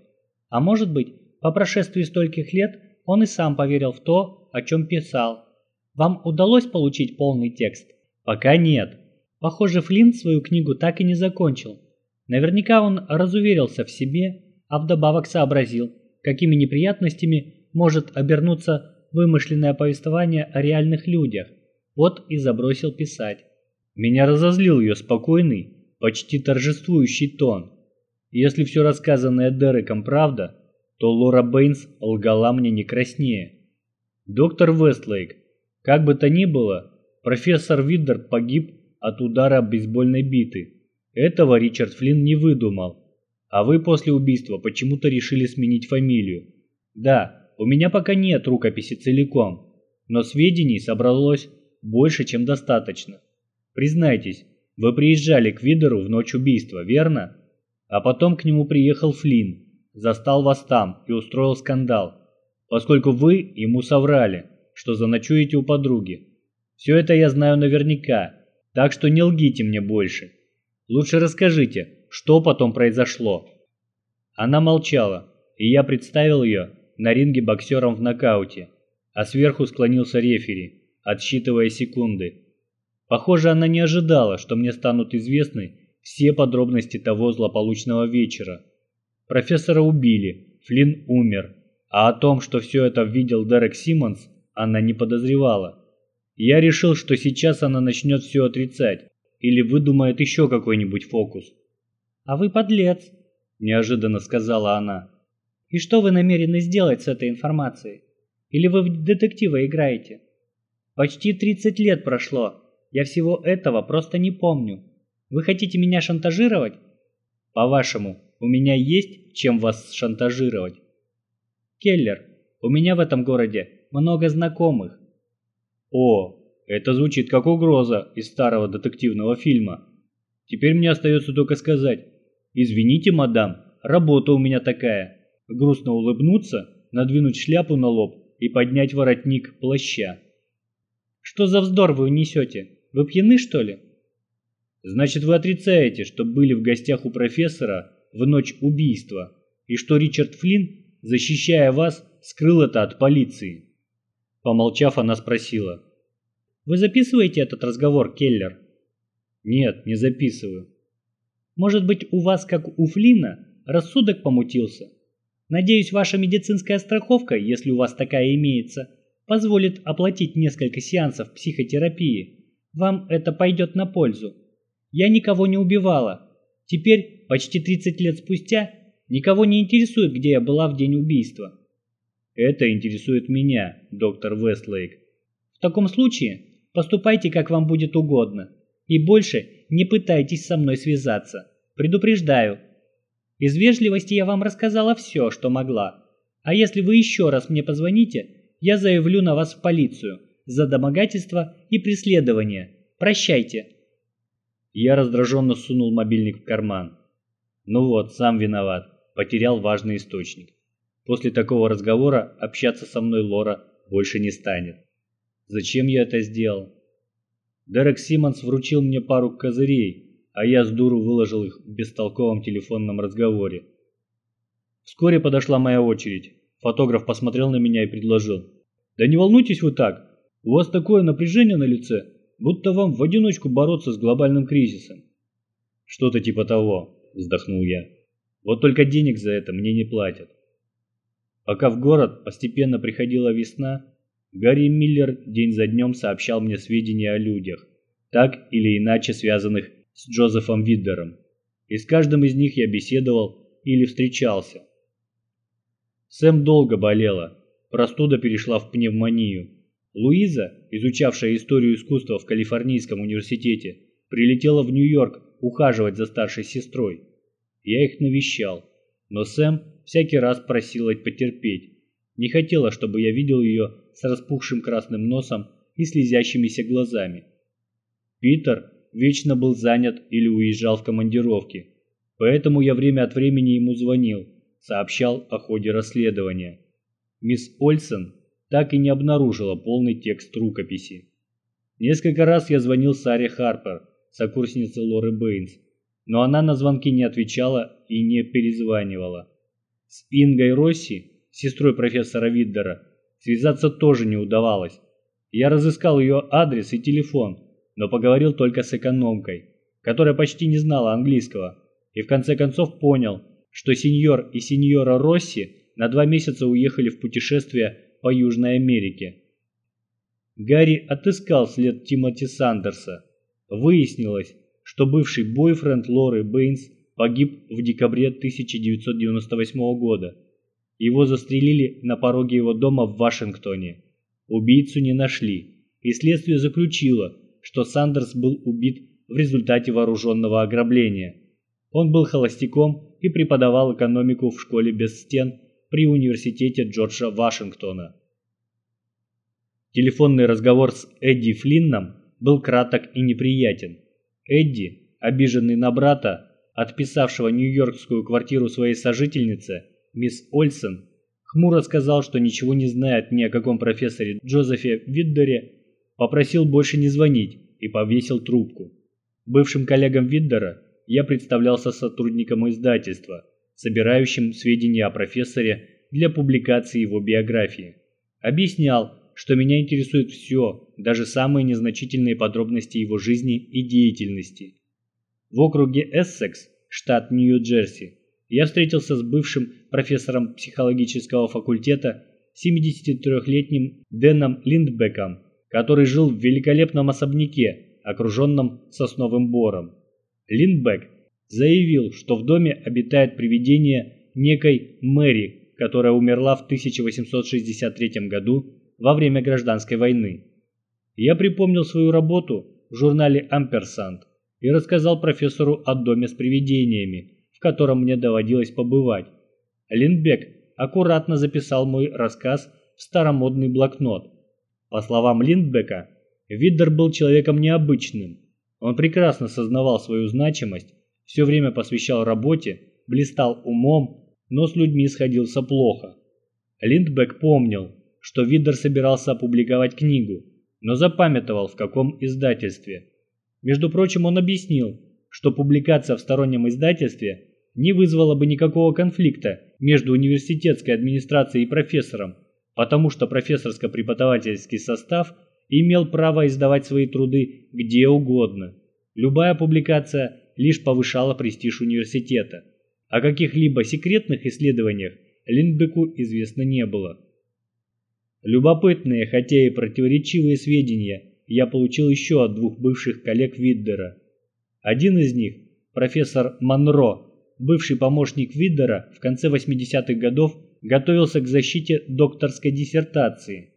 [SPEAKER 2] А может быть, по прошествии стольких лет он и сам поверил в то, о чем писал. Вам удалось получить полный текст?
[SPEAKER 1] Пока нет.
[SPEAKER 2] Похоже, Флинн свою книгу так и не закончил. Наверняка он разуверился в себе, а вдобавок сообразил, какими неприятностями может обернуться вымышленное повествование о реальных людях. Вот и забросил писать.
[SPEAKER 1] Меня разозлил ее спокойный, почти торжествующий тон. Если все рассказанное Дереком правда, то Лора Бэйнс лгала мне не краснее. Доктор Вестлейк, как бы то ни было, профессор Виддер погиб от удара бейсбольной биты. Этого Ричард Флинн не выдумал. А вы после убийства почему-то решили сменить фамилию. Да, у меня пока нет рукописи целиком, но сведений собралось больше, чем достаточно. Признайтесь, вы приезжали к Видеру в ночь убийства, верно? А потом к нему приехал Флинн, застал вас там и устроил скандал, поскольку вы ему соврали, что заночуете у подруги. Все это я знаю наверняка, так что не лгите мне больше. Лучше расскажите, что потом произошло. Она молчала, и я представил ее на ринге боксером в нокауте, а сверху склонился рефери, отсчитывая секунды. Похоже, она не ожидала, что мне станут известны все подробности того злополучного вечера. Профессора убили, Флинн умер, а о том, что все это видел Дерек Симмонс, она не подозревала. Я решил, что сейчас она начнет все отрицать или выдумает еще какой-нибудь фокус.
[SPEAKER 2] «А вы подлец», – неожиданно сказала она. «И что вы намерены сделать с этой информацией? Или вы в детектива играете? Почти 30 лет прошло, я всего этого просто не помню. Вы хотите меня шантажировать?»
[SPEAKER 1] «По-вашему, у меня есть чем вас шантажировать?»
[SPEAKER 2] «Келлер, у меня в этом городе много знакомых.
[SPEAKER 1] О, это звучит как угроза из старого детективного фильма. Теперь мне остается только сказать, извините, мадам, работа у меня такая. Грустно улыбнуться, надвинуть шляпу на лоб и поднять воротник плаща.
[SPEAKER 2] Что за вздор вы несете? Вы пьяны, что ли?
[SPEAKER 1] Значит, вы отрицаете, что были в гостях у профессора в ночь убийства, и что Ричард Флинн, защищая вас, скрыл это от полиции. Помолчав, она спросила.
[SPEAKER 2] «Вы записываете этот разговор, Келлер?»
[SPEAKER 1] «Нет, не записываю».
[SPEAKER 2] «Может быть, у вас, как у Флина, рассудок помутился? Надеюсь, ваша медицинская страховка, если у вас такая имеется, позволит оплатить несколько сеансов психотерапии. Вам это пойдет на пользу. Я никого не убивала. Теперь, почти 30 лет спустя, никого не интересует, где я была в день убийства.
[SPEAKER 1] Это интересует меня, доктор Вестлейк.
[SPEAKER 2] В таком случае поступайте, как вам будет угодно. И больше не пытайтесь со мной связаться. Предупреждаю. Из вежливости я вам рассказала все, что могла. А если вы еще раз мне позвоните, я заявлю на вас в полицию за домогательство и преследование. Прощайте.
[SPEAKER 1] Я раздраженно сунул мобильник в карман. Ну вот, сам виноват. Потерял важный источник. После такого разговора общаться со мной Лора больше не станет. Зачем я это сделал? Дерек Симмонс вручил мне пару козырей, а я с дуру выложил их в бестолковом телефонном разговоре. Вскоре подошла моя очередь. Фотограф посмотрел на меня и предложил. «Да не волнуйтесь вы так. У вас такое напряжение на лице, будто вам в одиночку бороться с глобальным кризисом». «Что-то типа того», – вздохнул я. «Вот только денег за это мне не платят». Пока в город постепенно приходила весна, Гарри Миллер день за днем сообщал мне сведения о людях, так или иначе связанных с Джозефом Виддером, и с каждым из них я беседовал или встречался. Сэм долго болела, простуда перешла в пневмонию. Луиза, изучавшая историю искусства в Калифорнийском университете, прилетела в Нью-Йорк ухаживать за старшей сестрой. Я их навещал, но Сэм всякий раз просила потерпеть. Не хотела, чтобы я видел ее с распухшим красным носом и слезящимися глазами. Питер вечно был занят или уезжал в командировки, поэтому я время от времени ему звонил, сообщал о ходе расследования. Мисс Ольсен так и не обнаружила полный текст рукописи. Несколько раз я звонил Саре Харпер, сокурснице Лоры Бэйнс, но она на звонки не отвечала и не перезванивала. С Ингой Росси, сестрой профессора Виддера, связаться тоже не удавалось. Я разыскал ее адрес и телефон, но поговорил только с экономкой, которая почти не знала английского, и в конце концов понял, что сеньор и сеньора Росси на два месяца уехали в путешествие по Южной Америке. Гарри отыскал след Тимоти Сандерса. Выяснилось, что бывший бойфренд Лоры Бэйнс погиб в декабре 1998 года. Его застрелили на пороге его дома в Вашингтоне. Убийцу не нашли, и следствие заключило, что Сандерс был убит в результате вооруженного ограбления. Он был холостяком и преподавал экономику в школе без стен при университете Джорджа Вашингтона. Телефонный разговор с Эдди Флинном был краток и неприятен. Эдди, обиженный на брата, отписавшего нью-йоркскую квартиру своей сожительнице, мисс Ольсен, хмуро сказал, что ничего не знает ни о каком профессоре Джозефе Виддере, попросил больше не звонить и повесил трубку. Бывшим коллегам Виддера я представлялся сотрудником издательства, собирающим сведения о профессоре для публикации его биографии. Объяснял, что меня интересует все, даже самые незначительные подробности его жизни и деятельности. В округе Эссекс, штат Нью-Джерси, я встретился с бывшим профессором психологического факультета 73-летним Дэном Линдбеком, который жил в великолепном особняке, окруженном сосновым бором. Линдбек заявил, что в доме обитает привидение некой Мэри, которая умерла в 1863 году во время гражданской войны. Я припомнил свою работу в журнале «Амперсант» и рассказал профессору о доме с привидениями, в котором мне доводилось побывать. Линдбек аккуратно записал мой рассказ в старомодный блокнот. По словам Линдбека, Виддер был человеком необычным. Он прекрасно сознавал свою значимость, все время посвящал работе, блистал умом, но с людьми сходился плохо. Линдбек помнил, что Видер собирался опубликовать книгу, но запамятовал в каком издательстве. Между прочим, он объяснил, что публикация в стороннем издательстве не вызвала бы никакого конфликта между университетской администрацией и профессором, потому что профессорско-преподавательский состав имел право издавать свои труды где угодно. Любая публикация лишь повышала престиж университета. О каких-либо секретных исследованиях Линдбеку известно не было. Любопытные, хотя и противоречивые сведения я получил еще от двух бывших коллег Виддера. Один из них, профессор Монро, бывший помощник Виддера в конце 80-х годов, готовился к защите докторской диссертации.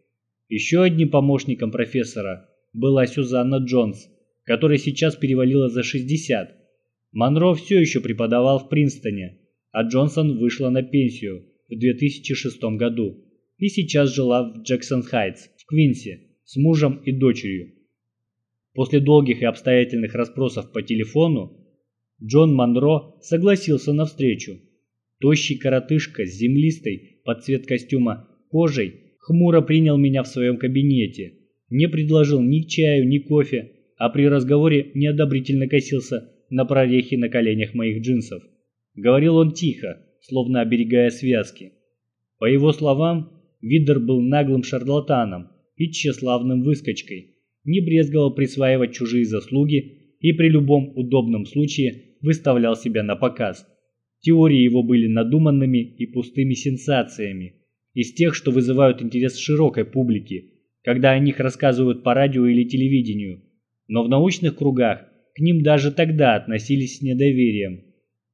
[SPEAKER 1] Еще одним помощником профессора была Сюзанна Джонс, которой сейчас перевалило за 60. Монро все еще преподавал в Принстоне, а Джонсон вышла на пенсию в 2006 году и сейчас жила в Джексон-Хайтс, в Квинсе, с мужем и дочерью. После долгих и обстоятельных расспросов по телефону Джон Монро согласился на встречу. Тощий коротышка с землистой под цвет костюма кожей хмуро принял меня в своем кабинете, не предложил ни чаю, ни кофе, а при разговоре неодобрительно косился на прорехи на коленях моих джинсов. Говорил он тихо, словно оберегая связки. По его словам, Видер был наглым шарлатаном и тщеславным выскочкой, не брезговал присваивать чужие заслуги и при любом удобном случае выставлял себя на показ. Теории его были надуманными и пустыми сенсациями, из тех, что вызывают интерес широкой публики, когда о них рассказывают по радио или телевидению, но в научных кругах к ним даже тогда относились с недоверием.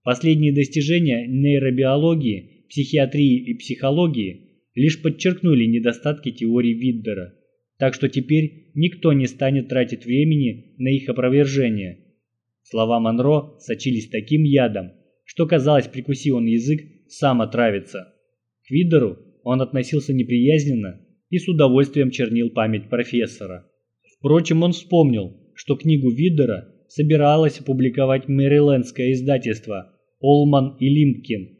[SPEAKER 1] Последние достижения нейробиологии, психиатрии и психологии лишь подчеркнули недостатки теории Виддера, так что теперь никто не станет тратить времени на их опровержение. Слова Монро сочились таким ядом, что казалось, прикуси он язык, сам отравится. К Виддеру он относился неприязненно и с удовольствием чернил память профессора. Впрочем, он вспомнил, что книгу Виддера собиралось опубликовать мэрилендское издательство «Олман и Лимпкин»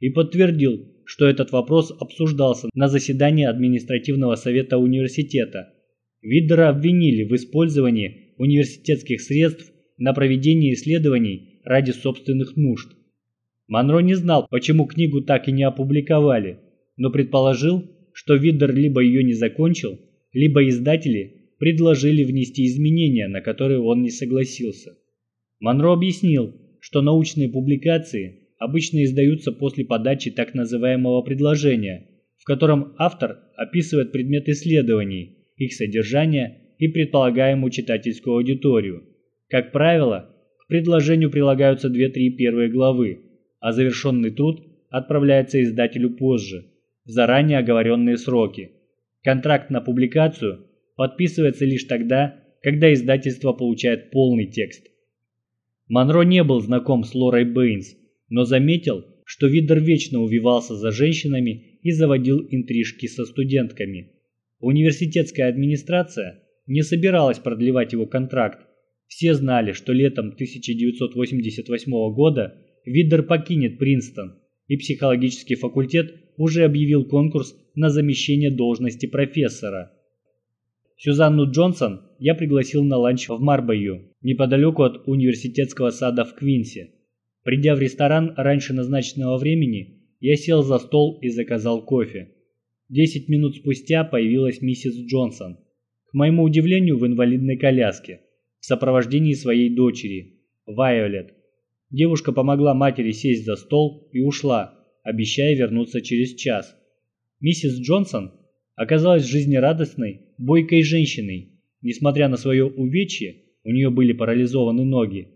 [SPEAKER 1] и подтвердил, что этот вопрос обсуждался на заседании административного совета университета. Виддера обвинили в использовании университетских средств на проведение исследований ради собственных нужд. Монро не знал, почему книгу так и не опубликовали, но предположил, что Виддер либо ее не закончил, либо издатели предложили внести изменения, на которые он не согласился. Монро объяснил, что научные публикации обычно издаются после подачи так называемого предложения, в котором автор описывает предмет исследований, их содержание и предполагаемую читательскую аудиторию. Как правило, к предложению прилагаются 2-3 первые главы, а завершенный труд отправляется издателю позже, в заранее оговоренные сроки. Контракт на публикацию подписывается лишь тогда, когда издательство получает полный текст. Монро не был знаком с Лорой Бэйнс, но заметил, что Видер вечно увивался за женщинами и заводил интрижки со студентками. Университетская администрация не собиралась продлевать его контракт. Все знали, что летом 1988 года Видер покинет Принстон, и психологический факультет уже объявил конкурс на замещение должности профессора. Сюзанну Джонсон я пригласил на ланч в Марбайю, неподалеку от университетского сада в Квинсе. Придя в ресторан раньше назначенного времени, я сел за стол и заказал кофе. Десять минут спустя появилась миссис Джонсон. К моему удивлению, в инвалидной коляске, в сопровождении своей дочери, Вайолет. Девушка помогла матери сесть за стол и ушла, обещая вернуться через час. Миссис Джонсон оказалась жизнерадостной, бойкой женщиной. Несмотря на свое увечье, у нее были парализованы ноги.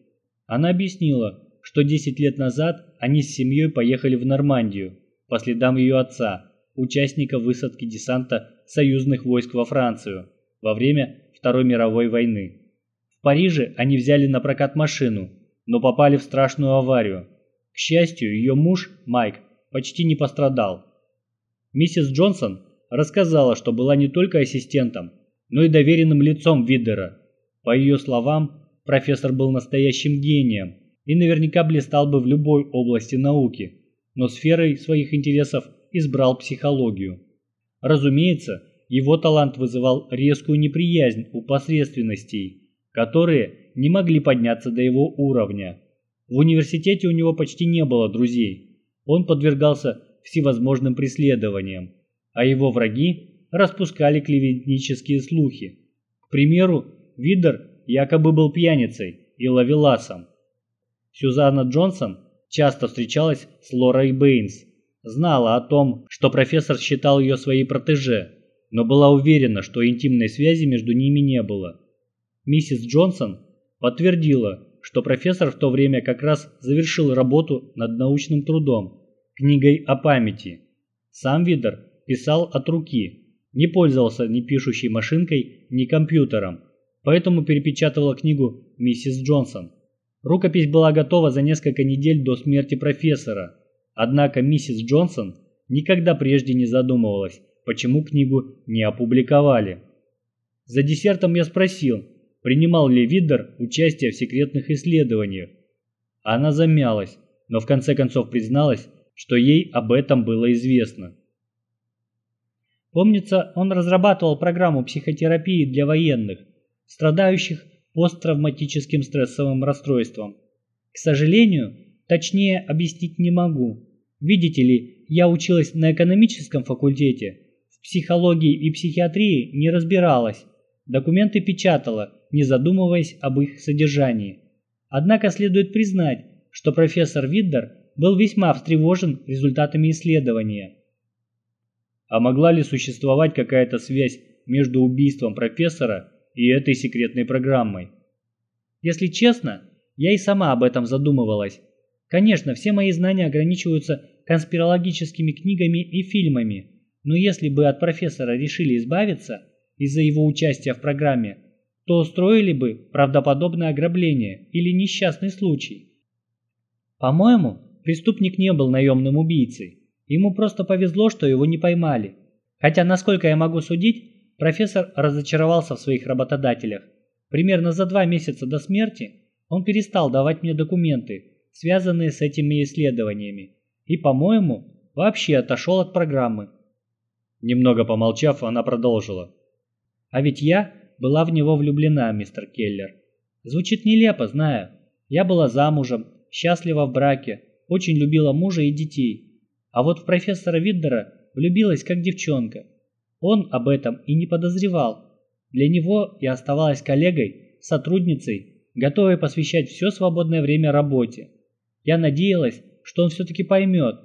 [SPEAKER 1] Она объяснила, что 10 лет назад они с семьей поехали в Нормандию по следам ее отца, участника высадки десанта союзных войск во Францию во время Второй мировой войны. В Париже они взяли на прокат машину, но попали в страшную аварию. К счастью, ее муж, Майк, почти не пострадал. Миссис Джонсон рассказала, что была не только ассистентом, но и доверенным лицом Виддера. По ее словам, профессор был настоящим гением и наверняка блистал бы в любой области науки, но сферой своих интересов избрал психологию. Разумеется, его талант вызывал резкую неприязнь у посредственностей, которые не могли подняться до его уровня. В университете у него почти не было друзей. Он подвергался всевозможным преследованиям, а его враги распускали клеветнические слухи. К примеру, Видер якобы был пьяницей и ловеласом. Сюзанна Джонсон часто встречалась с Лорой Бэйнс, знала о том, что профессор считал ее своей протеже, но была уверена, что интимной связи между ними не было. Миссис Джонсон подтвердила, что профессор в то время как раз завершил работу над научным трудом, книгой о памяти. Сам Видер писал от руки, не пользовался ни пишущей машинкой, ни компьютером, поэтому перепечатывала книгу миссис Джонсон. Рукопись была готова за несколько недель до смерти профессора, однако миссис Джонсон никогда прежде не задумывалась, почему книгу не опубликовали. За десертом я спросил, принимал ли Видер участие в секретных исследованиях. Она замялась, но в конце концов призналась, что ей об этом было известно. Помнится, он разрабатывал программу психотерапии для военных, страдающих посттравматическим стрессовым расстройством. К сожалению, точнее объяснить не могу. Видите ли, я училась на экономическом факультете, в психологии и психиатрии не разбиралась, документы печатала, не задумываясь об их содержании. Однако следует признать, что профессор Виддер был весьма встревожен результатами исследования. А могла ли существовать какая-то связь между убийством профессора и этой секретной программой. Если честно, я и сама об этом задумывалась. Конечно, все мои знания ограничиваются конспирологическими книгами и фильмами, но если бы от профессора решили избавиться из-за его участия в программе, то устроили бы правдоподобное ограбление или несчастный случай. По-моему, преступник не был наемным убийцей. Ему просто повезло, что его не поймали. Хотя, насколько я могу судить, Профессор разочаровался в своих работодателях. Примерно за два месяца до смерти он перестал давать мне документы, связанные с этими исследованиями, и, по-моему, вообще отошел от программы. Немного помолчав, она продолжила. А ведь я была в него влюблена, мистер Келлер. Звучит нелепо, знаю. Я была замужем,
[SPEAKER 2] счастлива в браке, очень любила мужа и детей. А вот в профессора Виддера влюбилась как девчонка. Он об этом и не подозревал. Для него я оставалась коллегой, сотрудницей, готовой посвящать все свободное время работе. Я надеялась, что он все-таки поймет,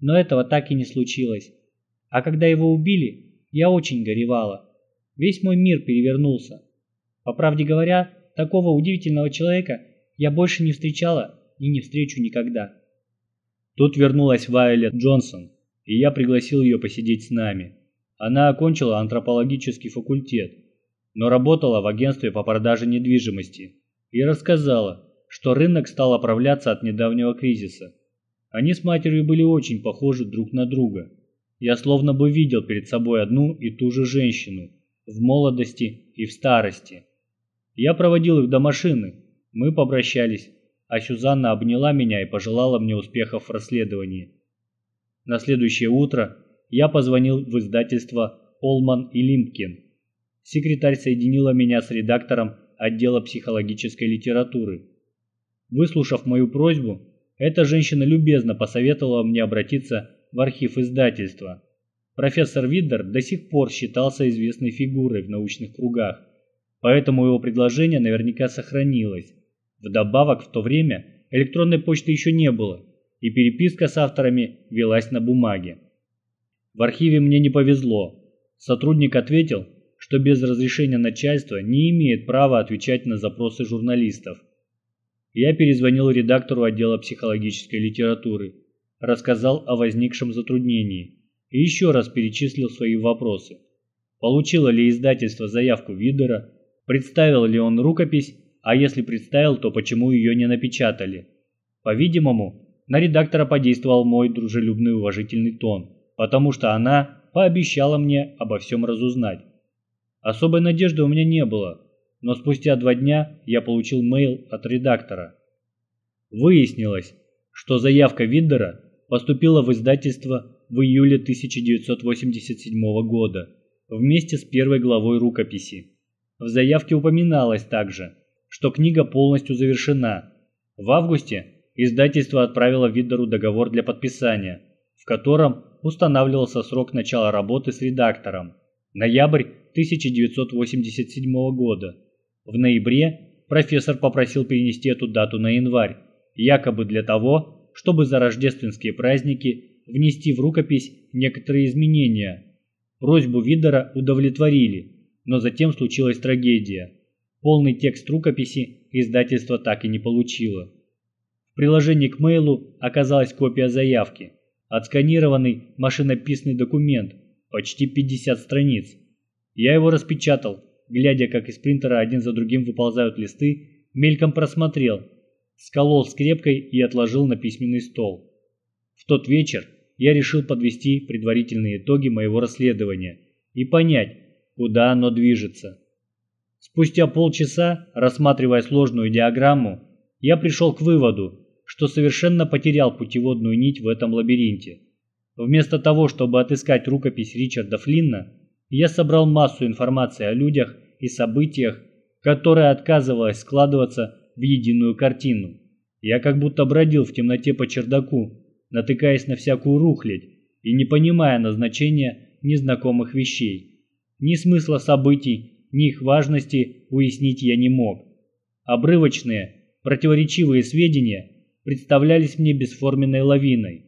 [SPEAKER 2] но этого так и не случилось. А когда его убили, я очень горевала. Весь мой мир перевернулся. По правде говоря, такого удивительного человека я больше не встречала и не встречу никогда.
[SPEAKER 1] Тут вернулась Вайолет Джонсон, и я пригласил ее посидеть с нами. Она окончила антропологический факультет, но работала в агентстве по продаже недвижимости и рассказала, что рынок стал оправляться от недавнего кризиса. Они с матерью были очень похожи друг на друга. Я словно бы видел перед собой одну и ту же женщину в молодости и в старости. Я проводил их до машины, мы попрощались, а Сюзанна обняла меня и пожелала мне успехов в расследовании. На следующее утро я позвонил в издательство «Олман и Лимпкин». Секретарь соединила меня с редактором отдела психологической литературы. Выслушав мою просьбу, эта женщина любезно посоветовала мне обратиться в архив издательства. Профессор Виддер до сих пор считался известной фигурой в научных кругах, поэтому его предложение наверняка сохранилось. Вдобавок, в то время электронной почты еще не было, и переписка с авторами велась на бумаге. В архиве мне не повезло. Сотрудник ответил, что без разрешения начальства не имеет права отвечать на запросы журналистов. Я перезвонил редактору отдела психологической литературы, рассказал о возникшем затруднении и еще раз перечислил свои вопросы. Получило ли издательство заявку Видера, представил ли он рукопись а если представил, то почему ее не напечатали? По-видимому, на редактора подействовал мой дружелюбный уважительный тон, потому что она пообещала мне обо всем разузнать. Особой надежды у меня не было, но спустя два дня я получил мейл от редактора. Выяснилось, что заявка Виддера поступила в издательство в июле 1987 года вместе с первой главой рукописи. В заявке упоминалось также, что книга полностью завершена. В августе издательство отправило Виддеру договор для подписания, в котором устанавливался срок начала работы с редактором – ноябрь 1987 года. В ноябре профессор попросил перенести эту дату на январь, якобы для того, чтобы за рождественские праздники внести в рукопись некоторые изменения. Просьбу Виддера удовлетворили, но затем случилась трагедия – Полный текст рукописи издательство так и не получило. В приложении к мейлу оказалась копия заявки, отсканированный машинописный документ, почти 50 страниц. Я его распечатал, глядя, как из принтера один за другим выползают листы, мельком просмотрел, сколол скрепкой и отложил на письменный стол. В тот вечер я решил подвести предварительные итоги моего расследования и понять, куда оно движется. Спустя полчаса, рассматривая сложную диаграмму, я пришел к выводу, что совершенно потерял путеводную нить в этом лабиринте. Вместо того, чтобы отыскать рукопись Ричарда Флинна, я собрал массу информации о людях и событиях, которая отказывалась складываться в единую картину. Я как будто бродил в темноте по чердаку, натыкаясь на всякую рухлядь и не понимая назначения незнакомых вещей, ни смысла событий, ни их важности уяснить я не мог. Обрывочные, противоречивые сведения представлялись мне бесформенной лавиной.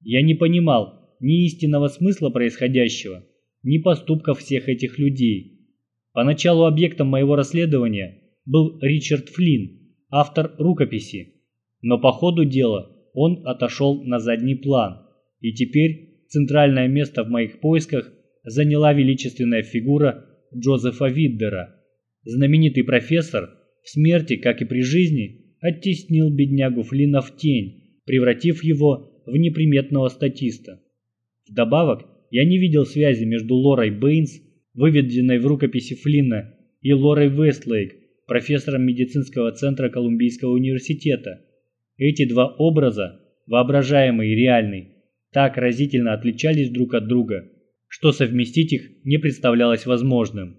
[SPEAKER 1] Я не понимал ни истинного смысла происходящего, ни поступков всех этих людей. Поначалу объектом моего расследования был Ричард Флинн, автор рукописи, но по ходу дела он отошел на задний план, и теперь центральное место в моих поисках заняла величественная фигура Джозефа Виддера. Знаменитый профессор в смерти, как и при жизни, оттеснил беднягу Флина в тень, превратив его в неприметного статиста. Вдобавок, я не видел связи между Лорой Бэйнс, выведенной в рукописи Флина, и Лорой Вестлейк, профессором медицинского центра Колумбийского университета. Эти два образа, воображаемый и реальный, так разительно отличались друг от друга, что совместить их не представлялось возможным.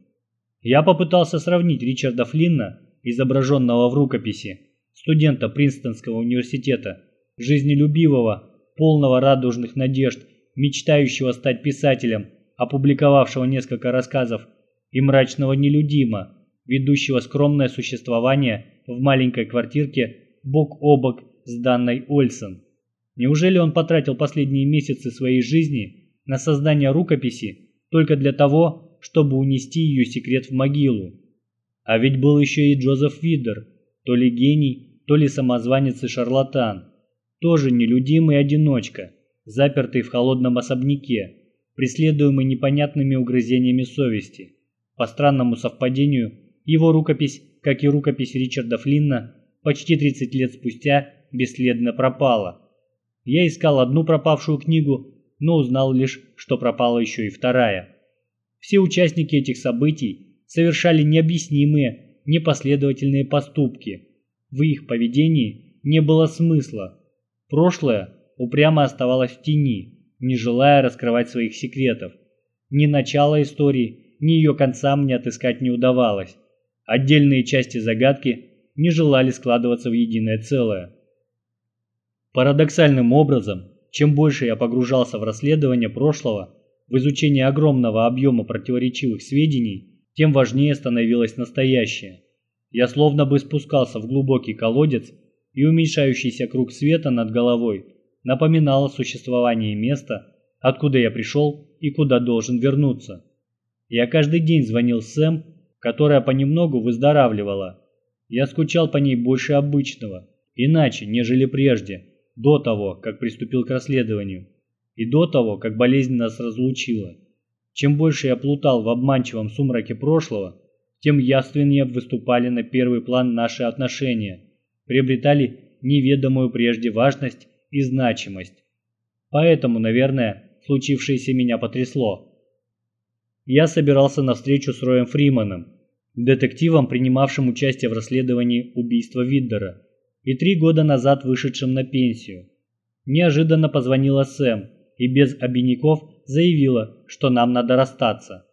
[SPEAKER 1] Я попытался сравнить Ричарда Флинна, изображенного в рукописи, студента Принстонского университета, жизнелюбивого, полного радужных надежд, мечтающего стать писателем, опубликовавшего несколько рассказов, и мрачного нелюдима, ведущего скромное существование в маленькой квартирке бок о бок с Данной Ольсон. Неужели он потратил последние месяцы своей жизни на создание рукописи только для того, чтобы унести ее секрет в могилу? А ведь был еще и Джозеф Видер, то ли гений, то ли самозванец и шарлатан, тоже нелюдимый одиночка, запертый в холодном особняке, преследуемый непонятными угрызениями совести. По странному совпадению, его рукопись, как и рукопись Ричарда Флинна, почти 30 лет спустя бесследно пропала. Я искал одну пропавшую книгу, но узнал лишь, что пропала еще и вторая. Все участники этих событий совершали необъяснимые, непоследовательные поступки. В их поведении не было смысла. Прошлое упрямо оставалось в тени, не желая раскрывать своих секретов. Ни начала истории, ни ее конца мне отыскать не удавалось. Отдельные части загадки не желали складываться в единое целое. Парадоксальным образом, чем больше я погружался в расследование прошлого, в изучение огромного объема противоречивых сведений, тем важнее становилось настоящее. Я словно бы спускался в глубокий колодец, и уменьшающийся круг света над головой напоминал о существовании места, откуда я пришел и куда должен вернуться. Я каждый день звонил Сэм, которая понемногу выздоравливала. Я скучал по ней больше обычного, иначе, нежели прежде, до того, как приступил к расследованию, и до того, как болезнь нас разлучила. Чем больше я плутал в обманчивом сумраке прошлого, тем явственнее выступали на первый план наши отношения, приобретали неведомую прежде важность и значимость. Поэтому, наверное, случившееся меня потрясло. Я собирался на встречу с Роем Фриманом, детективом, принимавшим участие в расследовании убийства Виддера и три года назад вышедшим на пенсию. Неожиданно позвонила Сэм и без обиняков заявила, что нам надо расстаться.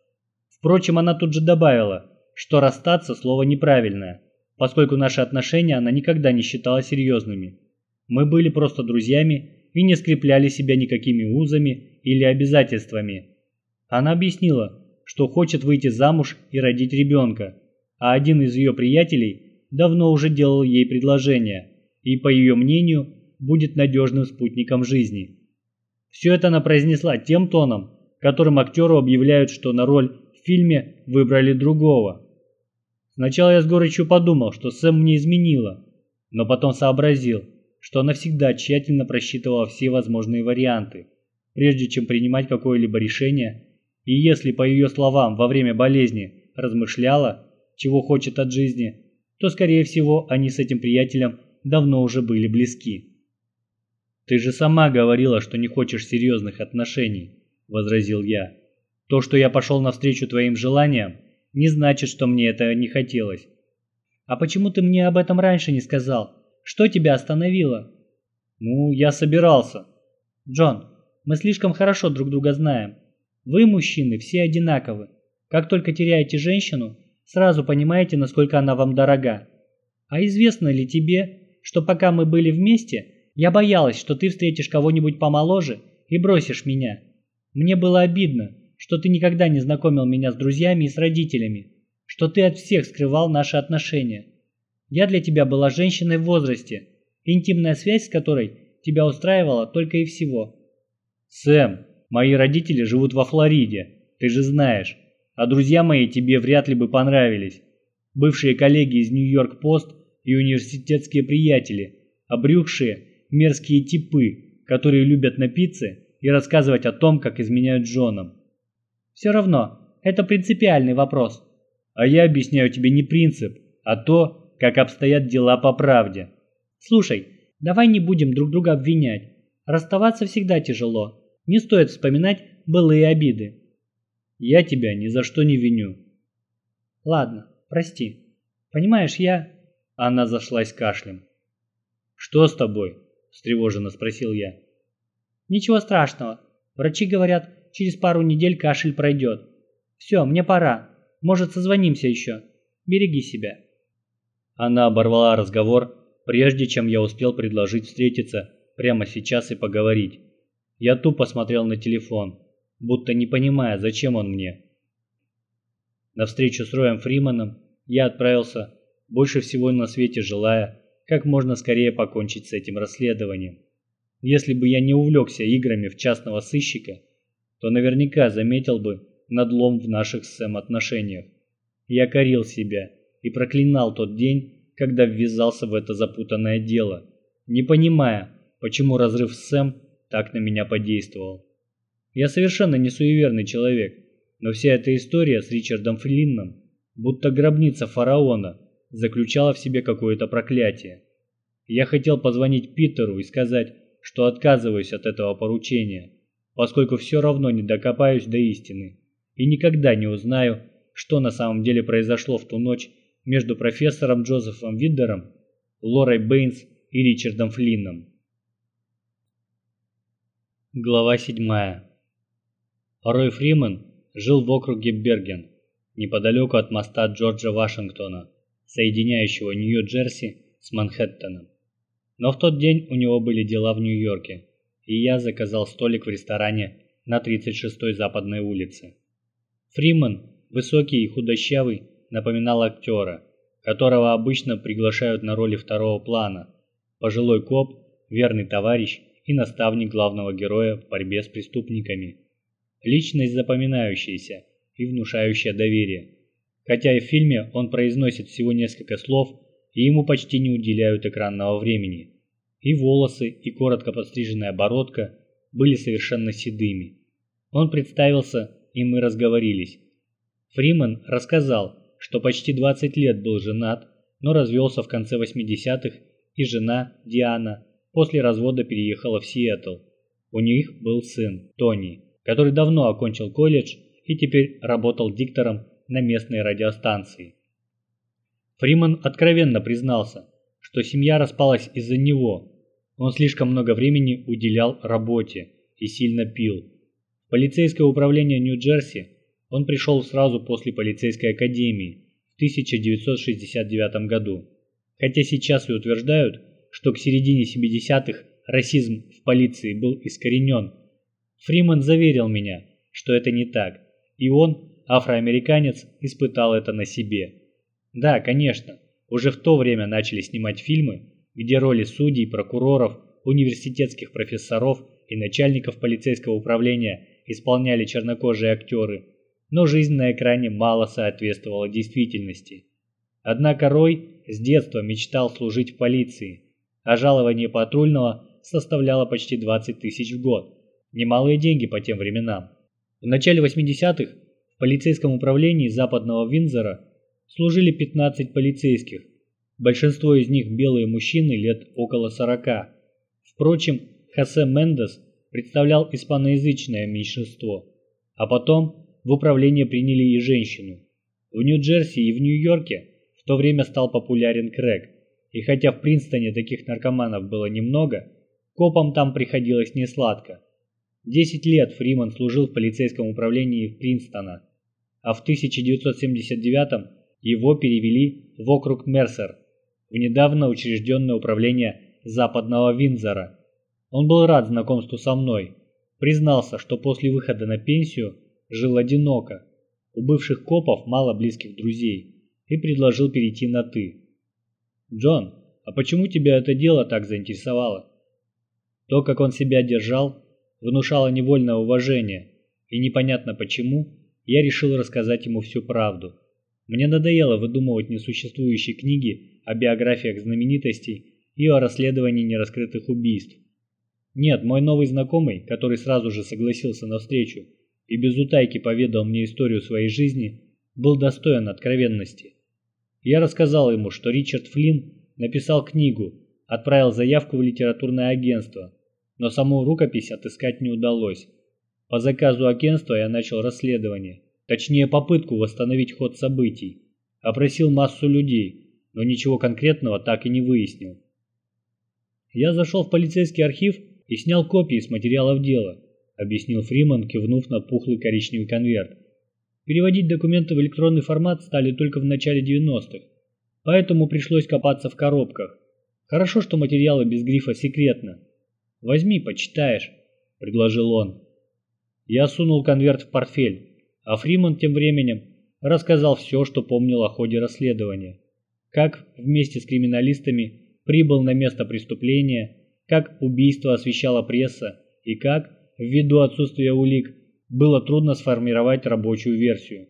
[SPEAKER 1] Впрочем, она тут же добавила, что расстаться слово неправильное, поскольку наши отношения она никогда не считала серьезными. Мы были просто друзьями и не скрепляли себя никакими узами или обязательствами. Она объяснила, что хочет выйти замуж и родить ребенка, а один из ее приятелей давно уже делал ей предложение и, по ее мнению, будет надежным спутником жизни. Все это она произнесла тем тоном, которым актеру объявляют, что на роль в фильме выбрали другого. Сначала я с горечью подумал, что Сэм мне изменила, но потом сообразил, что она всегда тщательно просчитывала все возможные варианты, прежде чем принимать какое-либо решение, и если, по ее словам, во время болезни размышляла, чего хочет от жизни, то, скорее всего, они с этим приятелем давно уже были близки. «Ты же сама говорила, что не хочешь серьезных отношений», – возразил я. «То, что я пошел навстречу твоим желаниям, не значит, что мне это не хотелось». «А почему ты мне об этом раньше не сказал? Что тебя остановило?» «Ну, я собирался». «Джон, мы слишком хорошо друг друга знаем. Вы, мужчины, все одинаковы. Как только теряете женщину, Сразу понимаете, насколько она вам дорога. А известно ли тебе, что пока мы были вместе, я боялась, что ты встретишь кого-нибудь помоложе и бросишь меня. Мне было обидно, что ты никогда не знакомил меня с друзьями и с родителями, что ты от всех скрывал наши отношения. Я для тебя была женщиной в возрасте, интимная связь с которой тебя устраивала только и всего. Сэм, мои родители живут во Флориде, ты же знаешь а друзья мои тебе вряд ли бы понравились. Бывшие коллеги из Нью-Йорк-Пост и университетские приятели, обрюхшие мерзкие типы, которые любят напиться и рассказывать о том, как изменяют женам. Все равно, это принципиальный вопрос. А я объясняю тебе не принцип, а то, как обстоят дела по правде. Слушай, давай не будем друг друга обвинять. Расставаться всегда тяжело. Не стоит вспоминать былые обиды. Я тебя ни за что не виню. Ладно, прости. Понимаешь, я... Она зашлась кашлем. Что с тобой? Встревоженно спросил я. Ничего страшного. Врачи говорят, через пару недель кашель пройдет. Все, мне пора. Может, созвонимся еще. Береги себя. Она оборвала разговор, прежде чем я успел предложить встретиться прямо сейчас и поговорить. Я тупо смотрел на телефон, будто не понимая, зачем он мне. На встречу с Роем Фриманом я отправился, больше всего на свете желая, как можно скорее покончить с этим расследованием. Если бы я не увлекся играми в частного сыщика, то наверняка заметил бы надлом в наших с Сэм отношениях. Я корил себя и проклинал тот день, когда ввязался в это запутанное дело, не понимая, почему разрыв с Сэм так на меня подействовал. Я совершенно не суеверный человек, но вся эта история с Ричардом Флинном, будто гробница фараона, заключала в себе какое-то проклятие. Я хотел позвонить Питеру и сказать, что отказываюсь от этого поручения, поскольку все равно не докопаюсь до истины и никогда не узнаю, что на самом деле произошло в ту ночь между профессором Джозефом Виддером, Лорой Бэйнс и Ричардом Флинном. Глава 7. Рой Фриман жил в округе Берген, неподалеку от моста Джорджа Вашингтона, соединяющего Нью-Джерси с Манхэттеном. Но в тот день у него были дела в Нью-Йорке, и я заказал столик в ресторане на 36-й Западной улице. Фриман, высокий и худощавый, напоминал актера, которого обычно приглашают на роли второго плана, пожилой коп, верный товарищ и наставник главного героя в борьбе с преступниками. Личность запоминающаяся и внушающая доверие. Хотя и в фильме он произносит всего несколько слов – и ему почти не уделяют экранного времени. И волосы, и коротко подстриженная бородка были совершенно седыми. Он представился, и мы разговорились. Фриман рассказал, что почти 20 лет был женат, но развелся в конце 80-х, и жена, Диана, после развода переехала в Сиэтл. У них был сын, Тони, который давно окончил колледж и теперь работал диктором на местной радиостанции. Фриман откровенно признался, что семья распалась из-за него. Он слишком много времени уделял работе и сильно пил. В полицейское управление Нью-Джерси он пришел сразу после полицейской академии в 1969 году. Хотя сейчас и утверждают, что к середине 70-х расизм в полиции был искоренен, Фриман заверил меня, что это не так, и он, афроамериканец, испытал это на себе. Да, конечно, уже в то время начали снимать фильмы, где роли судей, прокуроров, университетских профессоров и начальников полицейского управления исполняли чернокожие актеры, но жизнь на экране мало соответствовала действительности. Однако Рой с детства мечтал служить в полиции, а жалование патрульного составляло почти 20 тысяч в год. Немалые деньги по тем временам. В начале 80-х в полицейском управлении западного Винзора служили 15 полицейских. Большинство из них белые мужчины лет около 40. Впрочем, Хосе Мендес представлял испаноязычное меньшинство. А потом в управление приняли и женщину. В Нью-Джерси и в Нью-Йорке в то время стал популярен крэк. И хотя в Принстоне таких наркоманов было немного, копам там приходилось несладко. Десять лет Фриман служил в полицейском управлении Принстона, а в 1979 его перевели в округ Мерсер, в недавно учрежденное управление Западного Винзора. Он был рад знакомству со мной, признался, что после выхода на пенсию жил одиноко, у бывших копов мало близких друзей, и предложил перейти на «ты». «Джон, а почему тебя это дело так заинтересовало?» То, как он себя держал, внушало невольное уважение, и непонятно почему я решил рассказать ему всю правду. Мне надоело выдумывать несуществующие книги о биографиях знаменитостей и о расследовании нераскрытых убийств. Нет, мой новый знакомый, который сразу же согласился на встречу и без утайки поведал мне историю своей жизни, был достоин откровенности. Я рассказал ему, что Ричард Флинн написал книгу, отправил заявку в литературное агентство, но саму рукопись отыскать не удалось. По заказу агентства я начал расследование точнее попытку восстановить ход событий, опросил массу людей, но ничего конкретного так и не выяснил. Я зашел в полицейский архив и снял копии с материалов дела, объяснил Фриман, кивнув на пухлый коричневый конверт. Переводить документы в электронный формат стали только в начале 90-х, поэтому пришлось копаться в коробках. Хорошо, что материалы без грифа «секретно». Возьми, почитаешь, предложил он. Я сунул конверт в портфель, а Фриман тем временем рассказал все, что помнил о ходе расследования. Как вместе с криминалистами прибыл на место преступления, как убийство освещала пресса и как, ввиду отсутствия улик, было трудно сформировать рабочую версию.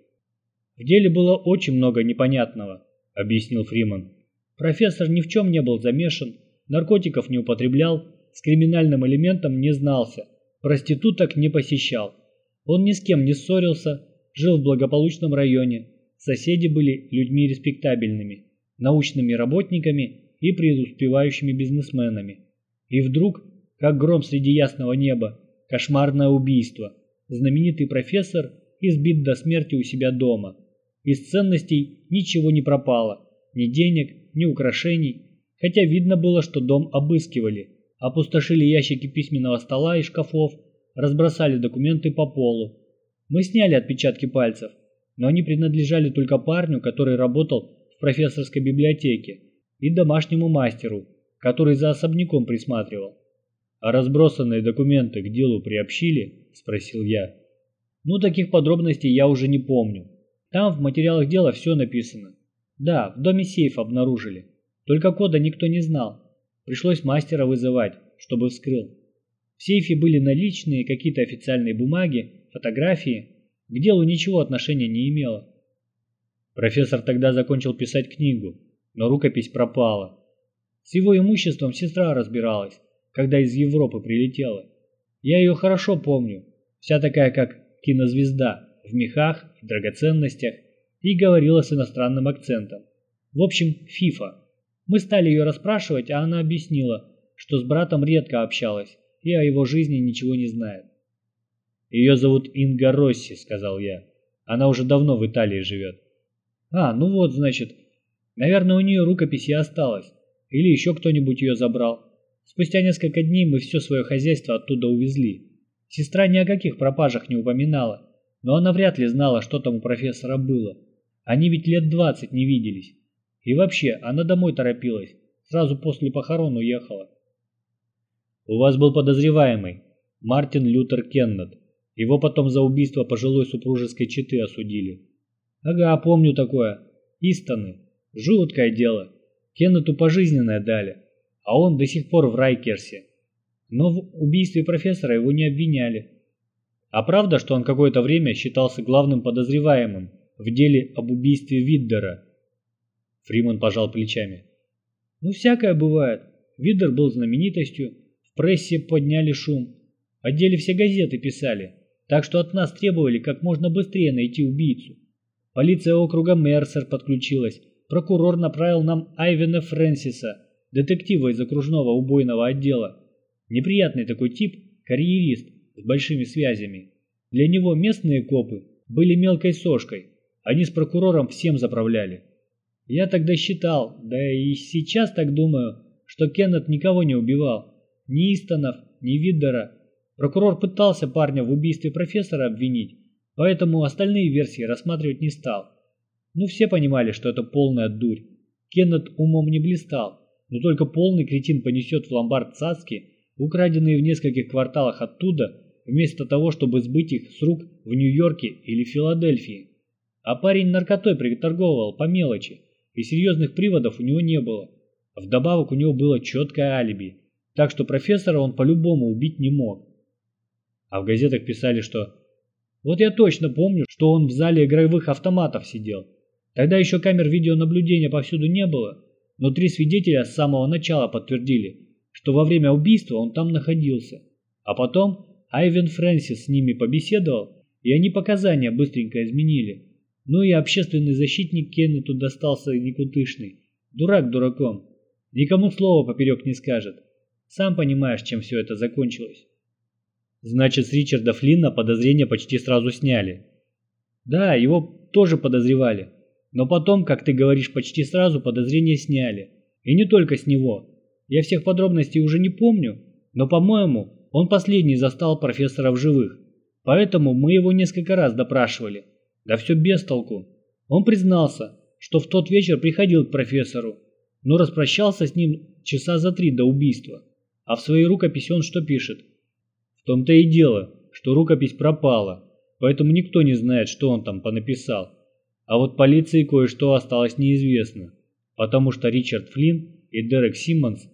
[SPEAKER 1] В деле было очень много непонятного, объяснил Фриман. Профессор ни в чем не был замешан, наркотиков не употреблял, с криминальным элементом не знался, проституток не посещал. Он ни с кем не ссорился, жил в благополучном районе, соседи были людьми респектабельными, научными работниками и преуспевающими бизнесменами. И вдруг, как гром среди ясного неба, кошмарное убийство. Знаменитый профессор избит до смерти у себя дома. Из ценностей ничего не пропало, ни денег, ни украшений, хотя видно было, что дом обыскивали, опустошили ящики письменного стола и шкафов, разбросали документы по полу. Мы сняли отпечатки пальцев, но они принадлежали только парню, который работал в профессорской библиотеке, и домашнему мастеру, который за особняком присматривал. «А разбросанные документы к делу приобщили?» – спросил я. «Ну, таких подробностей я уже не помню. Там в материалах дела все написано. Да, в доме сейф обнаружили. Только кода никто не знал. Пришлось мастера вызывать, чтобы вскрыл. В сейфе были наличные, какие-то официальные бумаги, фотографии. К делу ничего отношения не имело. Профессор тогда закончил писать книгу, но рукопись пропала. С его имуществом сестра разбиралась, когда из Европы прилетела. Я ее хорошо помню, вся такая как кинозвезда, в мехах и драгоценностях, и говорила с иностранным акцентом. В общем, Фифа. Мы стали ее расспрашивать, а она объяснила, что с братом редко общалась и о его жизни ничего не знает. «Ее зовут Инга Росси», — сказал я. «Она уже давно в Италии живет». «А, ну вот, значит. Наверное, у нее рукопись и осталась. Или еще кто-нибудь ее забрал. Спустя несколько дней мы все свое хозяйство оттуда увезли. Сестра ни о каких пропажах не упоминала, но она вряд ли знала, что там у профессора было. Они ведь лет двадцать не виделись. И вообще, она домой торопилась. Сразу после похорон уехала. У вас был подозреваемый, Мартин Лютер Кеннет. Его потом за убийство пожилой супружеской четы осудили. Ага, помню такое. Истоны. Жуткое дело. Кеннету пожизненное дали, а он до сих пор в Райкерсе. Но в убийстве профессора его не обвиняли. А правда, что он какое-то время считался главным подозреваемым в деле об убийстве Виддера? Фриман пожал плечами. Ну, всякое бывает. Виддер был знаменитостью, в прессе подняли шум. О деле все газеты писали, так что от нас требовали как можно быстрее найти убийцу. Полиция округа Мерсер подключилась, прокурор направил нам Айвена Фрэнсиса, детектива из окружного убойного отдела. Неприятный такой тип, карьерист, с большими связями. Для него местные копы были мелкой сошкой, они с прокурором всем заправляли. Я тогда считал, да и сейчас так думаю, что Кеннет никого не убивал. Ни Истонов, ни Виддера. Прокурор пытался парня в убийстве профессора обвинить, поэтому остальные версии рассматривать не стал. Ну все понимали, что это полная дурь. Кеннет умом не блистал, но только полный кретин понесет в ломбард цацки, украденные в нескольких кварталах оттуда, вместо того, чтобы сбыть их с рук в Нью-Йорке или Филадельфии. А парень наркотой приторговывал по мелочи, и серьезных приводов у него не было. Вдобавок у него было четкое алиби, так что профессора он по-любому убить не мог. А в газетах писали, что... Вот я точно помню, что он в зале игровых автоматов сидел. Тогда еще камер видеонаблюдения повсюду не было, но три свидетеля с самого начала подтвердили, что во время убийства он там находился. А потом Айвен Фрэнсис с ними побеседовал, и они показания быстренько изменили. Ну и общественный защитник Кеннету достался никутышный. Дурак дураком. Никому слова поперек не скажет. Сам понимаешь, чем все это закончилось. Значит, с Ричарда Флинна подозрения почти сразу сняли. Да, его тоже подозревали. Но потом, как ты говоришь, почти сразу подозрения сняли. И не только с него. Я всех подробностей уже не помню, но, по-моему, он последний застал профессора в живых. Поэтому мы его несколько раз допрашивали. Да все без толку. Он признался, что в тот вечер приходил к профессору.
[SPEAKER 2] но распрощался с ним часа за три до убийства. А в своей рукописи он что пишет?
[SPEAKER 1] В том-то и дело, что рукопись пропала, поэтому никто не знает, что он там понаписал. А вот полиции кое-что осталось неизвестно, потому что Ричард Флинн и Дерек Симмонс,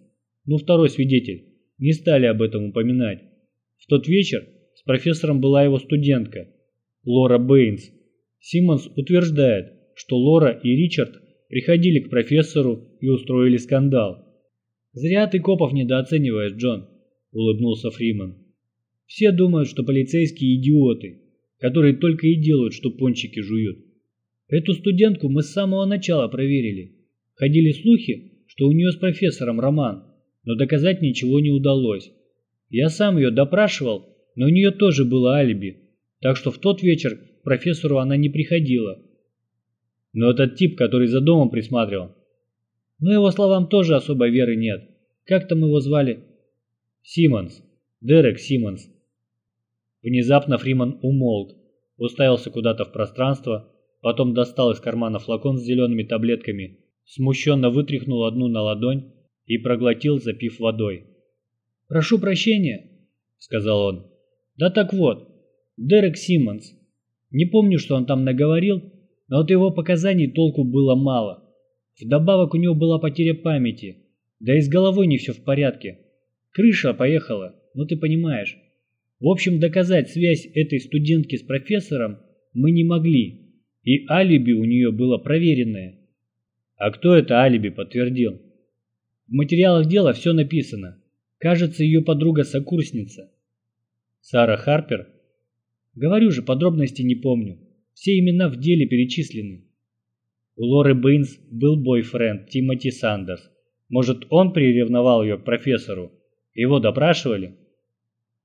[SPEAKER 1] ну второй свидетель, не стали об этом упоминать. В тот вечер с профессором была его студентка, Лора Бэйнс. Симмонс утверждает, что Лора и Ричард приходили к профессору и устроили скандал.
[SPEAKER 2] «Зря ты копов недооцениваешь, Джон», — улыбнулся Фриман. «Все думают, что полицейские идиоты, которые только и делают, что пончики жуют. Эту студентку мы с самого начала проверили. Ходили слухи, что у нее с профессором роман, но доказать ничего не удалось. Я сам ее допрашивал, но у нее тоже было алиби, так что в тот вечер к профессору она не приходила.
[SPEAKER 1] Но этот тип, который за домом присматривал.
[SPEAKER 2] Но его словам тоже особой веры нет. Как там его звали?
[SPEAKER 1] Симмонс. Дерек Симмонс. Внезапно Фриман умолк, уставился куда-то в пространство, потом достал из кармана флакон с зелеными таблетками, смущенно вытряхнул одну на ладонь и проглотил, запив водой.
[SPEAKER 2] «Прошу прощения», — сказал он. «Да так вот, Дерек Симмонс. Не помню, что он там наговорил, но от его показаний толку было мало. Вдобавок у него была потеря памяти, да и с головой не все в порядке. Крыша поехала, ну ты понимаешь. В общем, доказать связь этой студентки с профессором мы не могли, и алиби у нее было проверенное.
[SPEAKER 1] А кто это алиби подтвердил?
[SPEAKER 2] В материалах дела все написано. Кажется, ее подруга-сокурсница.
[SPEAKER 1] Сара Харпер?
[SPEAKER 2] Говорю же, подробностей не помню. Все имена в деле перечислены.
[SPEAKER 1] У Лоры Бэйнс был бойфренд Тимоти Сандерс. Может, он приревновал ее к профессору? Его допрашивали?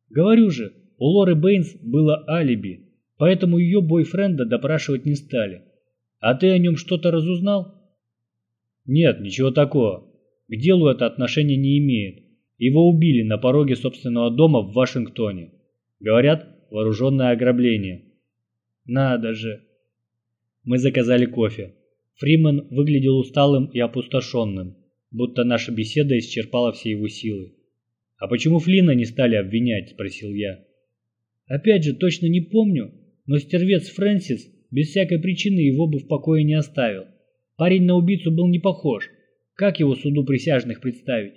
[SPEAKER 2] Говорю же, у Лоры Бэйнс было алиби, поэтому ее бойфренда допрашивать не стали. А ты о нем что-то разузнал?
[SPEAKER 1] Нет, ничего такого. К делу это отношение не имеет. Его убили на пороге собственного дома в Вашингтоне. Говорят, вооруженное ограбление.
[SPEAKER 2] Надо же.
[SPEAKER 1] Мы заказали кофе. Фриман выглядел усталым и опустошенным, будто наша беседа исчерпала все его силы. «А почему Флина не стали обвинять?» – спросил я.
[SPEAKER 2] «Опять же, точно не помню, но стервец Фрэнсис без всякой причины его бы в покое не оставил. Парень на убийцу был не похож. Как его суду присяжных представить?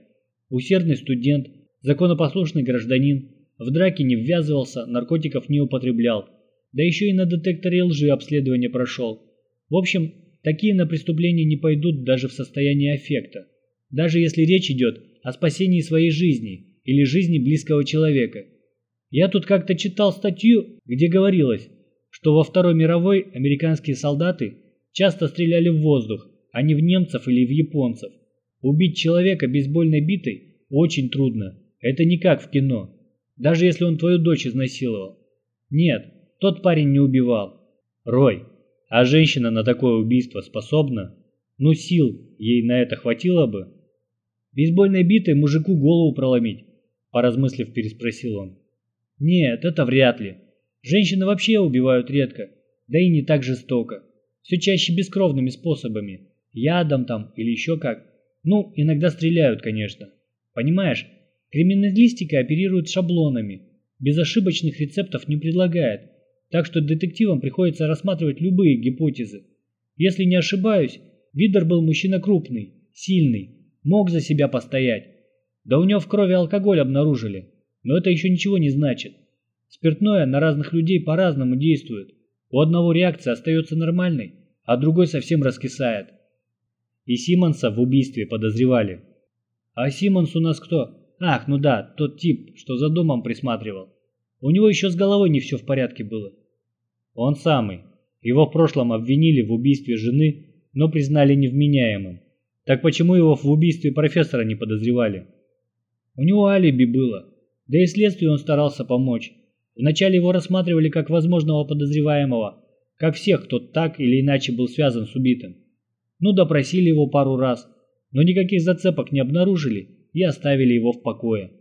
[SPEAKER 2] Усердный студент, законопослушный гражданин, в драке не ввязывался, наркотиков не употреблял, да еще и на детекторе лжи обследование прошел. В общем, такие на преступление не пойдут даже в состоянии аффекта, даже если речь идет о спасении своей жизни или жизни близкого человека. Я тут как-то читал статью, где говорилось, что во Второй мировой американские солдаты часто стреляли в воздух, а не в немцев или в японцев. Убить человека бейсбольной битой очень трудно, это не как в кино, даже если он твою дочь изнасиловал. Нет, тот парень не убивал.
[SPEAKER 1] Рой, а женщина на такое убийство способна? Ну сил ей на это хватило бы?
[SPEAKER 2] Бейсбольной битой мужику голову проломить, поразмыслив, переспросил он. Нет, это вряд ли. Женщины вообще убивают редко, да и не так жестоко. Все чаще бескровными способами. Ядом там или еще как. Ну, иногда стреляют, конечно. Понимаешь, криминалистика оперирует шаблонами. Безошибочных рецептов не предлагает. Так что детективам приходится рассматривать любые гипотезы. Если не ошибаюсь, Видер был мужчина крупный, сильный, мог за себя постоять. Да у него в крови алкоголь обнаружили, но это еще ничего не значит. Спиртное на разных людей по-разному действует. У одного реакция остается нормальной, а другой совсем раскисает.
[SPEAKER 1] И Симонса в убийстве подозревали.
[SPEAKER 2] А Симонс у нас кто? Ах, ну да, тот тип, что за домом присматривал. У него еще с головой не все в порядке было.
[SPEAKER 1] Он самый. Его в прошлом обвинили в убийстве жены, но признали невменяемым. Так почему его в убийстве профессора не подозревали?
[SPEAKER 2] У него алиби было, да и следствию он старался помочь. Вначале его рассматривали как возможного подозреваемого, как всех, кто так или иначе был связан с убитым. Ну, допросили его пару раз, но никаких зацепок не обнаружили и оставили его в покое.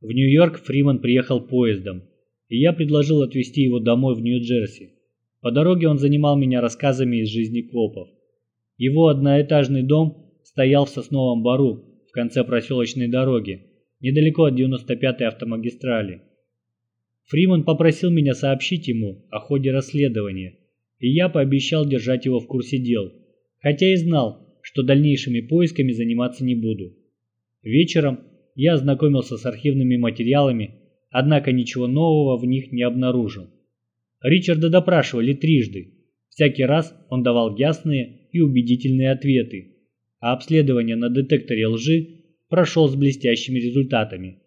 [SPEAKER 1] В Нью-Йорк Фриман приехал поездом, и я предложил отвезти его домой в Нью-Джерси. По дороге он занимал меня рассказами из жизни копов. Его одноэтажный дом стоял в сосновом бару в конце проселочной дороги, недалеко от 95-й автомагистрали. Фриман попросил меня сообщить ему о ходе расследования, и я пообещал держать его в курсе дел, хотя и знал, что дальнейшими поисками заниматься не буду. Вечером я ознакомился с архивными материалами, однако ничего нового в них не обнаружил. Ричарда допрашивали трижды. Всякий раз он давал ясные и убедительные ответы, а обследование на детекторе лжи прошел с блестящими результатами.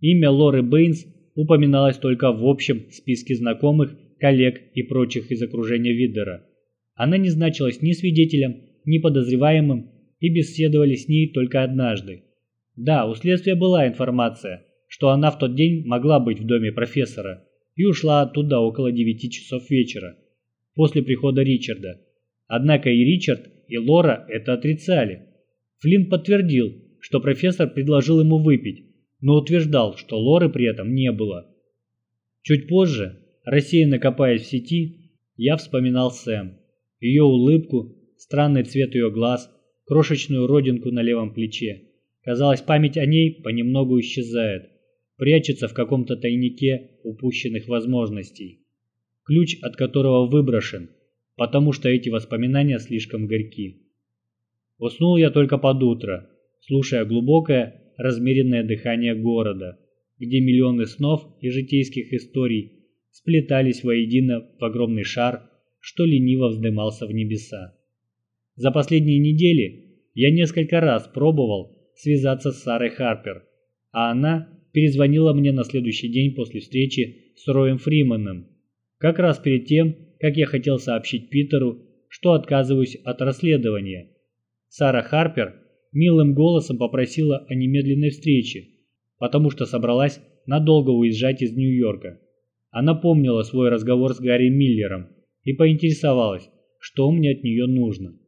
[SPEAKER 1] Имя Лоры Бэйнс упоминалось только в общем списке знакомых, коллег и прочих из окружения Виддера. Она не значилась ни свидетелем, ни подозреваемым, и беседовали с ней только однажды. Да, у следствия была информация, что она в тот день могла быть в доме профессора и ушла оттуда около 9 часов вечера, после прихода Ричарда. Однако и Ричард, и Лора это отрицали. Флинн подтвердил, что профессор предложил ему выпить, но утверждал, что Лоры при этом не было. Чуть позже, рассеянно копаясь в сети, я вспоминал Сэм, ее улыбку, странный цвет ее глаз, крошечную родинку на левом плече. Казалось, память о ней понемногу исчезает, прячется в каком-то тайнике упущенных возможностей, ключ от которого выброшен, потому что эти воспоминания слишком горьки. Уснул я только под утро, слушая глубокое, размеренное дыхание города, где миллионы снов и житейских историй сплетались воедино в огромный шар, что лениво вздымался в небеса. За последние недели я несколько раз пробовал связаться с Сарой Харпер, а она перезвонила мне на следующий день после встречи с Роем Фриманом, как раз перед тем, как я хотел сообщить Питеру, что отказываюсь от расследования. Сара Харпер милым голосом попросила о немедленной встрече, потому что собралась надолго уезжать из Нью-Йорка. Она помнила свой разговор с Гарри Миллером и поинтересовалась, что мне от нее нужно.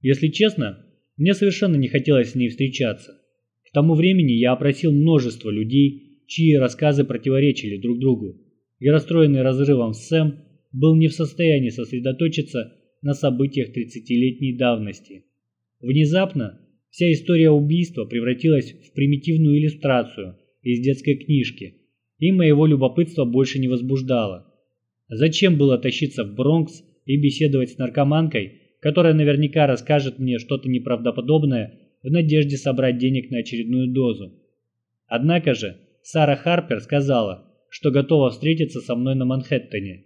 [SPEAKER 1] Если честно, мне совершенно не хотелось с ней встречаться. К тому времени я опросил множество людей, чьи рассказы противоречили друг другу, и расстроенный разрывом Сэм был не в состоянии сосредоточиться на событиях 30-летней давности. Внезапно вся история убийства превратилась в примитивную иллюстрацию из детской книжки, и моего любопытства больше не возбуждало. Зачем было тащиться в Бронкс и беседовать с наркоманкой, которая наверняка расскажет мне что-то неправдоподобное в надежде собрать денег на очередную дозу? Однако же Сара Харпер сказала, что готова встретиться со мной на Манхэттене.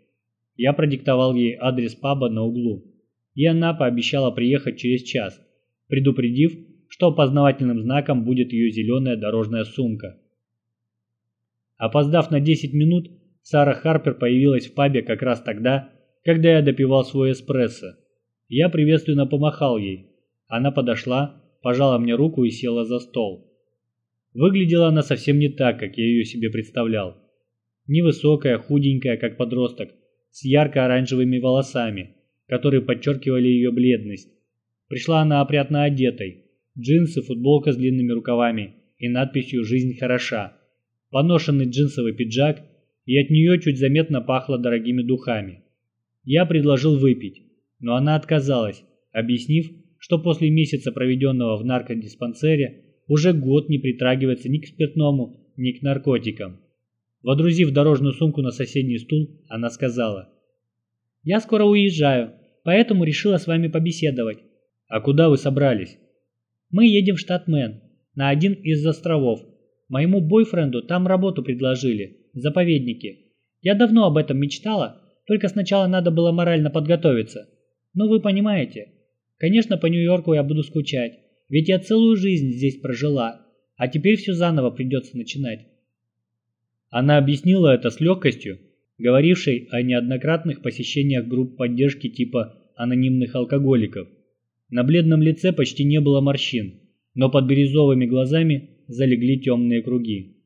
[SPEAKER 1] Я продиктовал ей адрес паба на углу, и она пообещала приехать через час, предупредив, что опознавательным знаком будет ее зеленая дорожная сумка. Опоздав на 10 минут, Сара Харпер появилась в пабе как раз тогда, когда я допивал свой эспрессо. Я приветственно помахал ей. Она подошла, пожала мне руку и села за стол. Выглядела она совсем не так, как я ее себе представлял. Невысокая, худенькая, как подросток, с ярко-оранжевыми волосами, которые подчеркивали ее бледность. Пришла она опрятно одетой. Джинсы, футболка с длинными рукавами и надписью «Жизнь хороша». Поношенный джинсовый пиджак, и от нее чуть заметно пахло дорогими духами. Я предложил выпить, но она отказалась, объяснив, что после месяца, проведенного в наркодиспансере, уже год не притрагивается ни к спиртному, ни к наркотикам. Водрузив дорожную сумку на соседний стул, она сказала. «Я скоро уезжаю, поэтому решила с вами побеседовать. «А куда вы собрались?» «Мы едем в штат Мэн, на один из островов. Моему бойфренду там работу предложили, в заповеднике. Я давно об этом мечтала, только сначала надо было морально подготовиться. Но вы понимаете, конечно, по Нью-Йорку я буду скучать, ведь я целую жизнь здесь прожила, а теперь все заново придется начинать». Она объяснила это с легкостью, говорившей о неоднократных посещениях групп поддержки типа анонимных алкоголиков. На бледном лице почти не было морщин, но под бирюзовыми глазами залегли темные круги.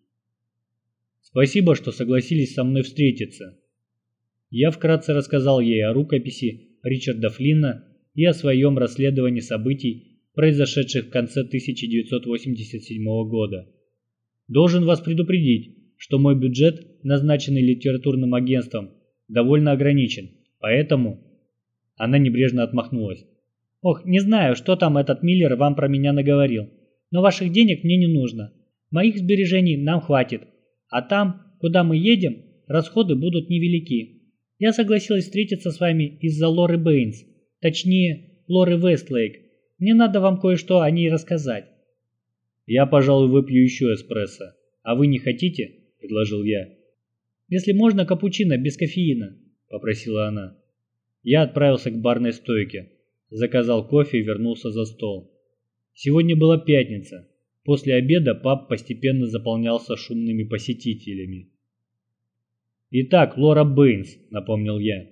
[SPEAKER 1] «Спасибо, что согласились со мной встретиться». Я вкратце рассказал ей о рукописи Ричарда Флинна и о своем расследовании событий, произошедших в конце 1987 года. Должен вас предупредить, что мой бюджет, назначенный литературным агентством, довольно ограничен, поэтому... Она небрежно отмахнулась.
[SPEAKER 2] Ох, не знаю, что там этот Миллер вам про меня наговорил, но ваших денег мне не нужно. Моих сбережений нам хватит, а там, куда мы едем, расходы будут невелики. Я согласилась встретиться с вами из-за Лоры Бэйнс, точнее, Лоры Вестлейк. Мне надо вам кое-что о ней рассказать.
[SPEAKER 1] Я, пожалуй, выпью еще эспрессо. А вы не хотите? Предложил я.
[SPEAKER 2] Если можно, капучино без кофеина, попросила она.
[SPEAKER 1] Я отправился к барной стойке, заказал кофе и вернулся за стол. Сегодня была пятница. После обеда паб постепенно заполнялся шумными посетителями. «Итак, Лора Бэйнс», — напомнил я.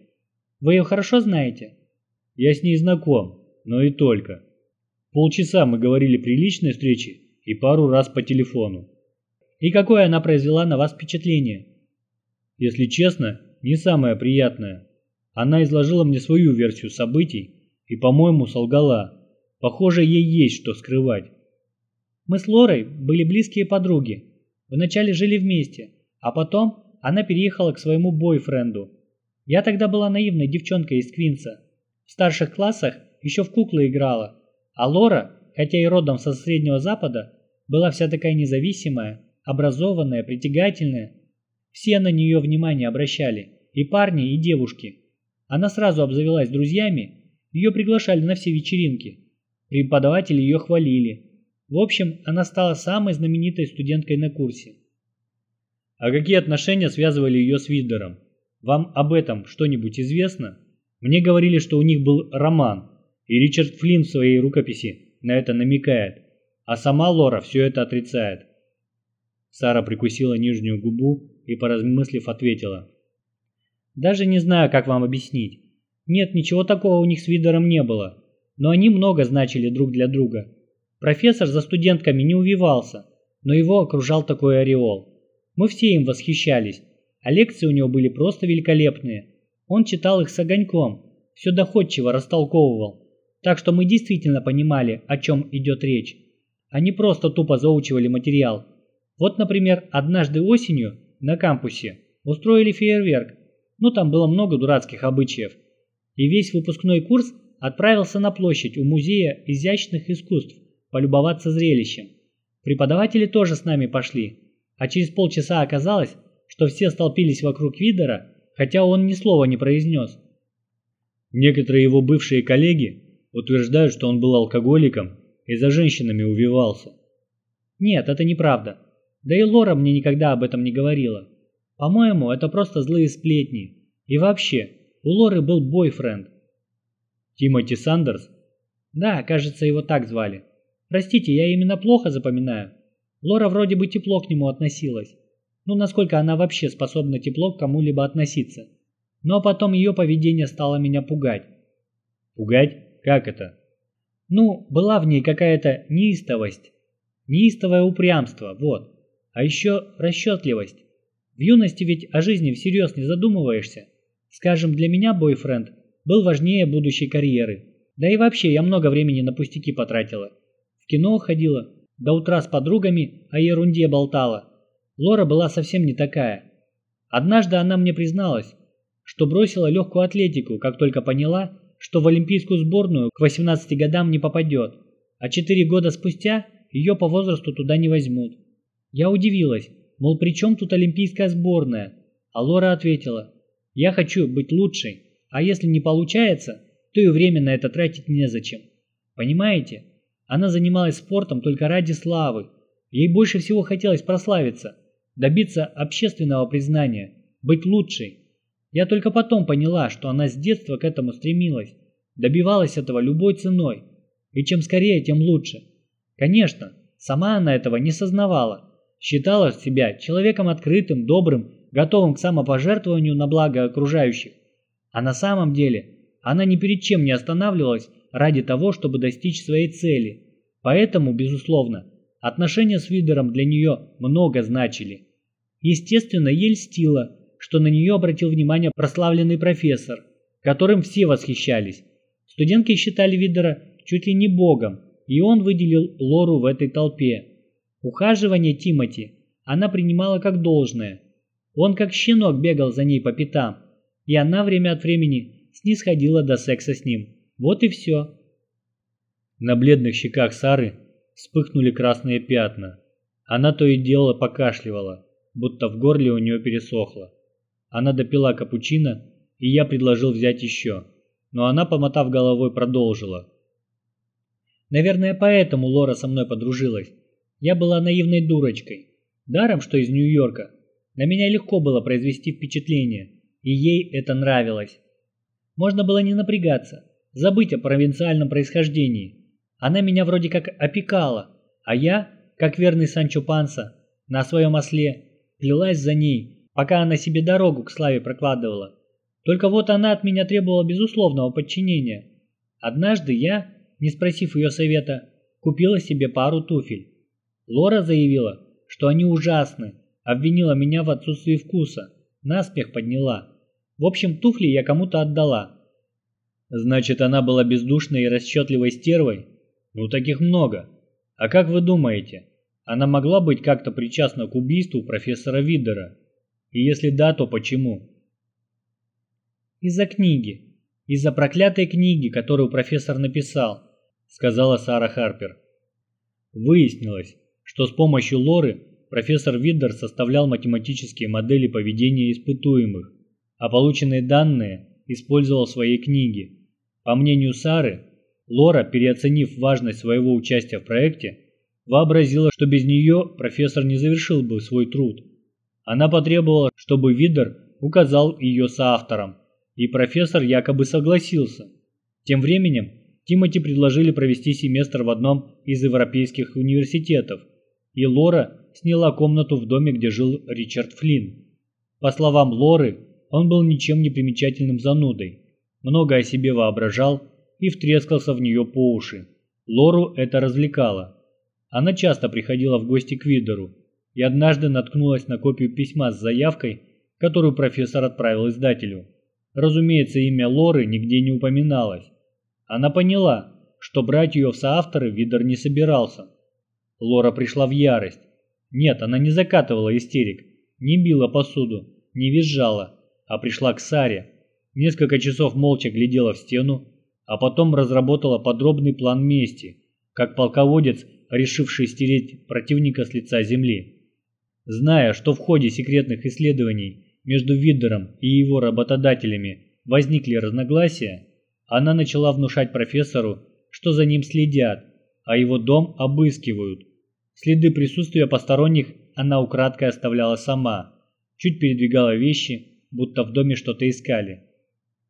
[SPEAKER 2] «Вы ее хорошо знаете?»
[SPEAKER 1] «Я с ней знаком, но и только. Полчаса мы говорили при личной встрече и пару раз по телефону.
[SPEAKER 2] И какое она произвела на вас впечатление?
[SPEAKER 1] Если честно, не самое приятное. Она изложила мне свою версию событий и, по-моему, солгала. Похоже, ей есть что скрывать.
[SPEAKER 2] Мы с Лорой были близкие подруги. Вначале жили вместе, а потом она переехала к своему бойфренду. Я тогда была наивной девчонкой из Квинса. В старших классах еще в куклы играла. А Лора, хотя и родом со Среднего Запада, была вся такая независимая, образованная, притягательная. Все на нее внимание обращали, и парни, и девушки. Она сразу обзавелась друзьями, ее приглашали на все вечеринки. Преподаватели ее хвалили. В общем, она стала самой знаменитой студенткой на курсе.
[SPEAKER 1] А какие отношения связывали ее с Видером? Вам об этом что-нибудь известно? Мне говорили, что у них был роман, и Ричард Флинн в своей рукописи на это намекает а сама Лора все это отрицает. Сара прикусила нижнюю губу и, поразмыслив, ответила.
[SPEAKER 2] «Даже не знаю, как вам объяснить. Нет, ничего такого у них с Видером не было, но они много значили друг для друга. Профессор за студентками не увивался, но его окружал такой ореол. Мы все им восхищались, а лекции у него были просто великолепные. Он читал их с огоньком, все доходчиво растолковывал, так что мы действительно понимали, о чем идет речь. Они просто тупо заучивали материал. Вот, например, однажды осенью на кампусе устроили фейерверк. Ну, там было много дурацких обычаев. И весь выпускной курс отправился на площадь у Музея изящных искусств полюбоваться зрелищем. Преподаватели тоже с нами пошли. А через полчаса оказалось, что все столпились вокруг Видера, хотя он ни слова не произнес.
[SPEAKER 1] Некоторые его бывшие коллеги утверждают, что он был алкоголиком и за женщинами увивался.
[SPEAKER 2] Нет, это неправда. Да и Лора мне никогда об этом не говорила. По-моему, это просто злые сплетни. И вообще, у Лоры был бойфренд.
[SPEAKER 1] Тимоти Сандерс?
[SPEAKER 2] Да, кажется, его так звали. Простите, я именно плохо запоминаю. Лора вроде бы тепло к нему относилась. Ну, насколько она вообще способна тепло к кому-либо относиться. Но потом ее поведение стало меня пугать.
[SPEAKER 1] Пугать? Как это?
[SPEAKER 2] Ну, была в ней какая-то неистовость, неистовое упрямство, вот. А еще расчетливость. В юности ведь о жизни всерьез не задумываешься. Скажем, для меня бойфренд был важнее будущей карьеры. Да и вообще я много времени на пустяки потратила. В кино ходила, до утра с подругами о ерунде болтала. Лора была совсем не такая. Однажды она мне призналась, что бросила легкую атлетику, как только поняла, что в олимпийскую сборную к 18 годам не попадет, а 4 года спустя ее по возрасту туда не возьмут. Я удивилась, мол, при чем тут олимпийская сборная? А Лора ответила, я хочу быть лучшей, а если не получается, то и время на это тратить незачем. Понимаете? Она занималась спортом только ради славы. Ей больше всего хотелось прославиться, добиться общественного признания, быть лучшей. Я только потом поняла, что она с детства к этому стремилась, добивалась этого любой ценой, и чем скорее, тем лучше. Конечно, сама она этого не сознавала, считала себя человеком открытым, добрым, готовым к самопожертвованию на благо окружающих. А на самом деле она ни перед чем не останавливалась ради того, чтобы достичь своей цели. Поэтому, безусловно, отношения с Видером для нее много значили. Естественно, ей льстило, что на нее обратил внимание прославленный профессор, которым все восхищались. Студентки считали Видера чуть ли не богом, и он выделил Лору в этой толпе. Ухаживание Тимати она принимала как должное. Он как щенок бегал за ней по пятам, и она время от времени снисходила до секса с ним. Вот и все.
[SPEAKER 1] На бледных щеках Сары вспыхнули красные пятна. Она то и дело покашливала, будто в горле у нее пересохло. Она допила капучино, и я предложил взять еще, но она, помотав головой, продолжила.
[SPEAKER 2] Наверное, поэтому Лора со мной подружилась. Я была наивной дурочкой. Даром, что из Нью-Йорка. На меня легко было произвести впечатление, и ей это нравилось. Можно было не напрягаться, забыть о провинциальном происхождении. Она меня вроде как опекала, а я, как верный Санчо Панса, на своем осле, плелась за ней, пока она себе дорогу к славе прокладывала. Только вот она от меня требовала безусловного подчинения. Однажды я, не спросив ее совета, купила себе пару туфель. Лора заявила, что они ужасны, обвинила меня в отсутствии вкуса, наспех подняла. В общем, туфли я кому-то отдала.
[SPEAKER 1] Значит, она была бездушной и расчетливой стервой? Ну, таких много. А как вы думаете, она могла быть как-то причастна к убийству профессора Виддера? И если да, то почему?
[SPEAKER 2] Из-за книги. Из-за проклятой книги, которую профессор написал, сказала Сара Харпер.
[SPEAKER 1] Выяснилось, что с помощью Лоры профессор Виддер составлял математические модели поведения испытуемых, а полученные данные использовал в своей книге. По мнению Сары, Лора, переоценив важность своего участия в проекте, вообразила, что без нее профессор не завершил бы свой труд. Она потребовала, чтобы Видер указал ее соавтором, и профессор якобы согласился. Тем временем Тимоти предложили провести семестр в одном из европейских университетов, и Лора сняла комнату в доме, где жил Ричард Флинн. По словам Лоры, он был ничем не примечательным занудой, много о себе воображал и втрескался в нее по уши. Лору это развлекало. Она часто приходила в гости к Видеру и однажды наткнулась на копию письма с заявкой, которую профессор отправил издателю. Разумеется, имя Лоры нигде не упоминалось. Она поняла, что брать ее в соавторы Видер не собирался. Лора пришла в ярость. Нет, она не закатывала истерик, не била посуду, не визжала, а пришла к Саре. Несколько часов молча глядела в стену, а потом разработала подробный план мести, как полководец, решивший стереть противника с лица земли. Зная, что в ходе секретных исследований между Виддером и его работодателями возникли разногласия, она начала внушать профессору, что за ним следят, а его дом обыскивают. Следы присутствия посторонних она украдкой оставляла сама, чуть передвигала вещи, будто в доме что-то искали.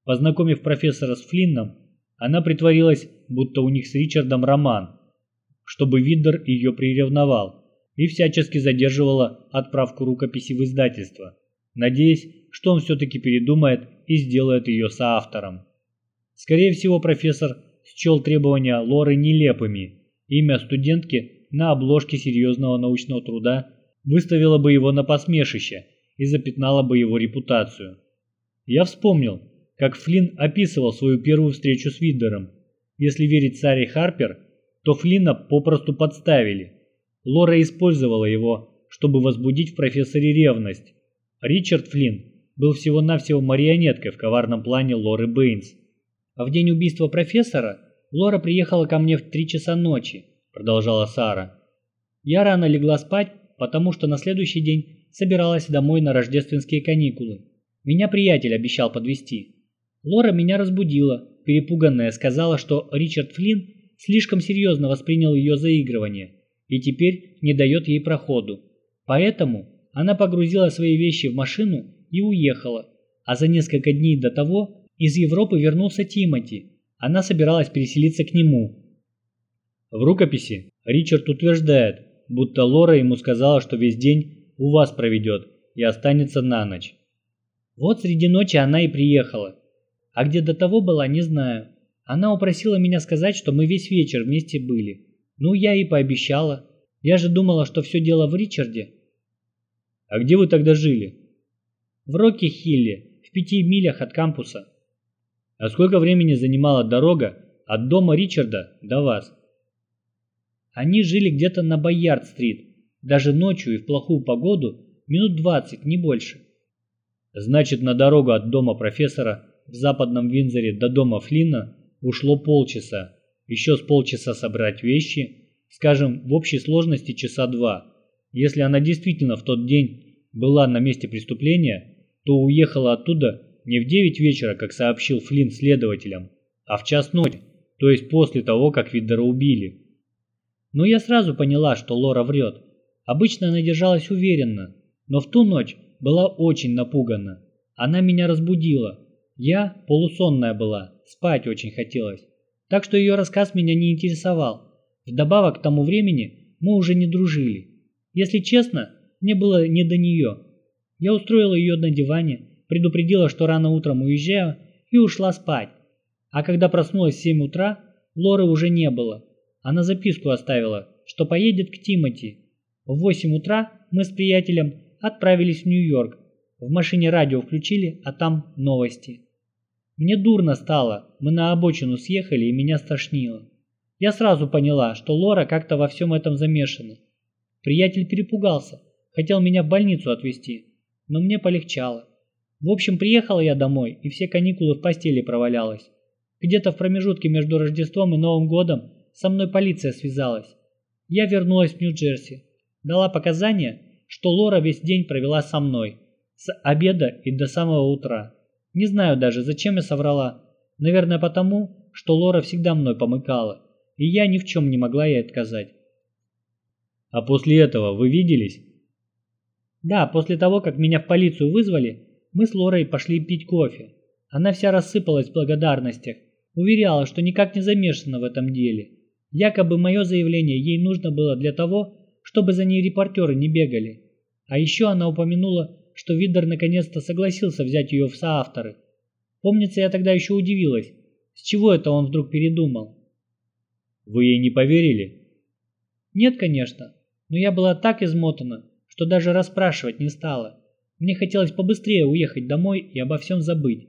[SPEAKER 1] Познакомив профессора с Флинном, она притворилась, будто у них с Ричардом роман, чтобы Виддер ее приревновал, и всячески задерживала отправку рукописи в издательство, надеясь, что он все-таки передумает и сделает ее соавтором. Скорее всего, профессор счел требования Лоры нелепыми. Имя студентки на обложке серьезного научного труда выставило бы его на посмешище и запятнало бы его репутацию. Я вспомнил, как Флинн описывал свою первую встречу с Виддером. Если верить Саре Харпер, то Флинна попросту подставили. Лора использовала его, чтобы возбудить в профессоре ревность. Ричард Флинн был всего-навсего марионеткой в коварном плане Лоры Бэйнс. А в день убийства профессора Лора приехала ко мне в три часа ночи, продолжала Сара. Я рано легла спать, потому что на следующий день собиралась домой на рождественские каникулы. Меня приятель обещал подвести. Лора меня разбудила, перепуганная сказала, что Ричард Флинн слишком серьезно воспринял ее заигрывание и теперь не дает ей проходу. Поэтому она погрузила свои вещи в машину и уехала, а за несколько дней до того из Европы вернулся Тимоти. Она собиралась переселиться к нему. В рукописи Ричард утверждает, будто Лора ему сказала, что весь день у вас проведет и останется на ночь. Вот среди ночи она и приехала. А где до того была, не знаю. Она упросила меня сказать, что мы весь вечер вместе были. Ну, я и пообещала. Я же думала, что все дело в Ричарде. А где вы тогда жили?
[SPEAKER 2] В Рокки-Хилле, в пяти милях от кампуса.
[SPEAKER 1] А сколько времени занимала дорога от дома Ричарда до вас?
[SPEAKER 2] Они жили где-то на Боярд-стрит. Даже ночью и в плохую погоду минут двадцать, не больше.
[SPEAKER 1] Значит, на дорогу от дома профессора в западном Винзоре до дома Флинна ушло полчаса, еще с полчаса собрать вещи, скажем, в общей сложности часа два. Если она действительно в тот день была на месте преступления, то уехала оттуда не в 9 вечера, как сообщил Флинн следователям, а в час ночи, то есть после того, как Виддера убили. Но я сразу поняла, что Лора врет. Обычно она держалась уверенно, но в ту ночь была очень напугана. Она меня разбудила. Я полусонная была, спать очень хотелось. Так что ее рассказ меня не интересовал. Вдобавок к тому времени мы уже не дружили. Если честно, мне было не до нее. Я устроила ее на диване, предупредила, что рано утром уезжаю, и ушла спать. А когда проснулась в 7 утра, Лоры уже не было. Она записку оставила, что поедет к Тимати. В 8 утра мы с приятелем отправились в Нью-Йорк. В машине радио включили, а там новости. Мне дурно стало, мы на обочину съехали и меня стошнило. Я сразу поняла, что Лора как-то во всем этом замешана. Приятель перепугался, хотел меня в больницу отвезти, но мне полегчало. В общем, приехала я домой, и все каникулы в постели провалялась. Где-то в промежутке между Рождеством и Новым годом со мной полиция связалась. Я вернулась в Нью-Джерси, дала показания, что Лора весь день провела со мной, с обеда и до самого утра. Не знаю даже, зачем я соврала. Наверное, потому, что Лора всегда мной помыкала, и я ни в чем не могла ей отказать.
[SPEAKER 2] А после этого вы виделись?
[SPEAKER 1] Да, после того, как меня в полицию вызвали, мы с Лорой пошли пить кофе. Она вся рассыпалась в благодарностях, уверяла, что никак не замешана в этом деле. Якобы мое заявление ей нужно было для того, чтобы за ней репортеры не бегали. А еще она упомянула, что Видер наконец-то согласился взять ее в соавторы. Помнится, я тогда еще удивилась, с чего это он вдруг передумал.
[SPEAKER 2] Вы ей не поверили?
[SPEAKER 1] Нет, конечно, но я была так измотана, что даже расспрашивать не стала. Мне хотелось побыстрее уехать домой и обо всем забыть.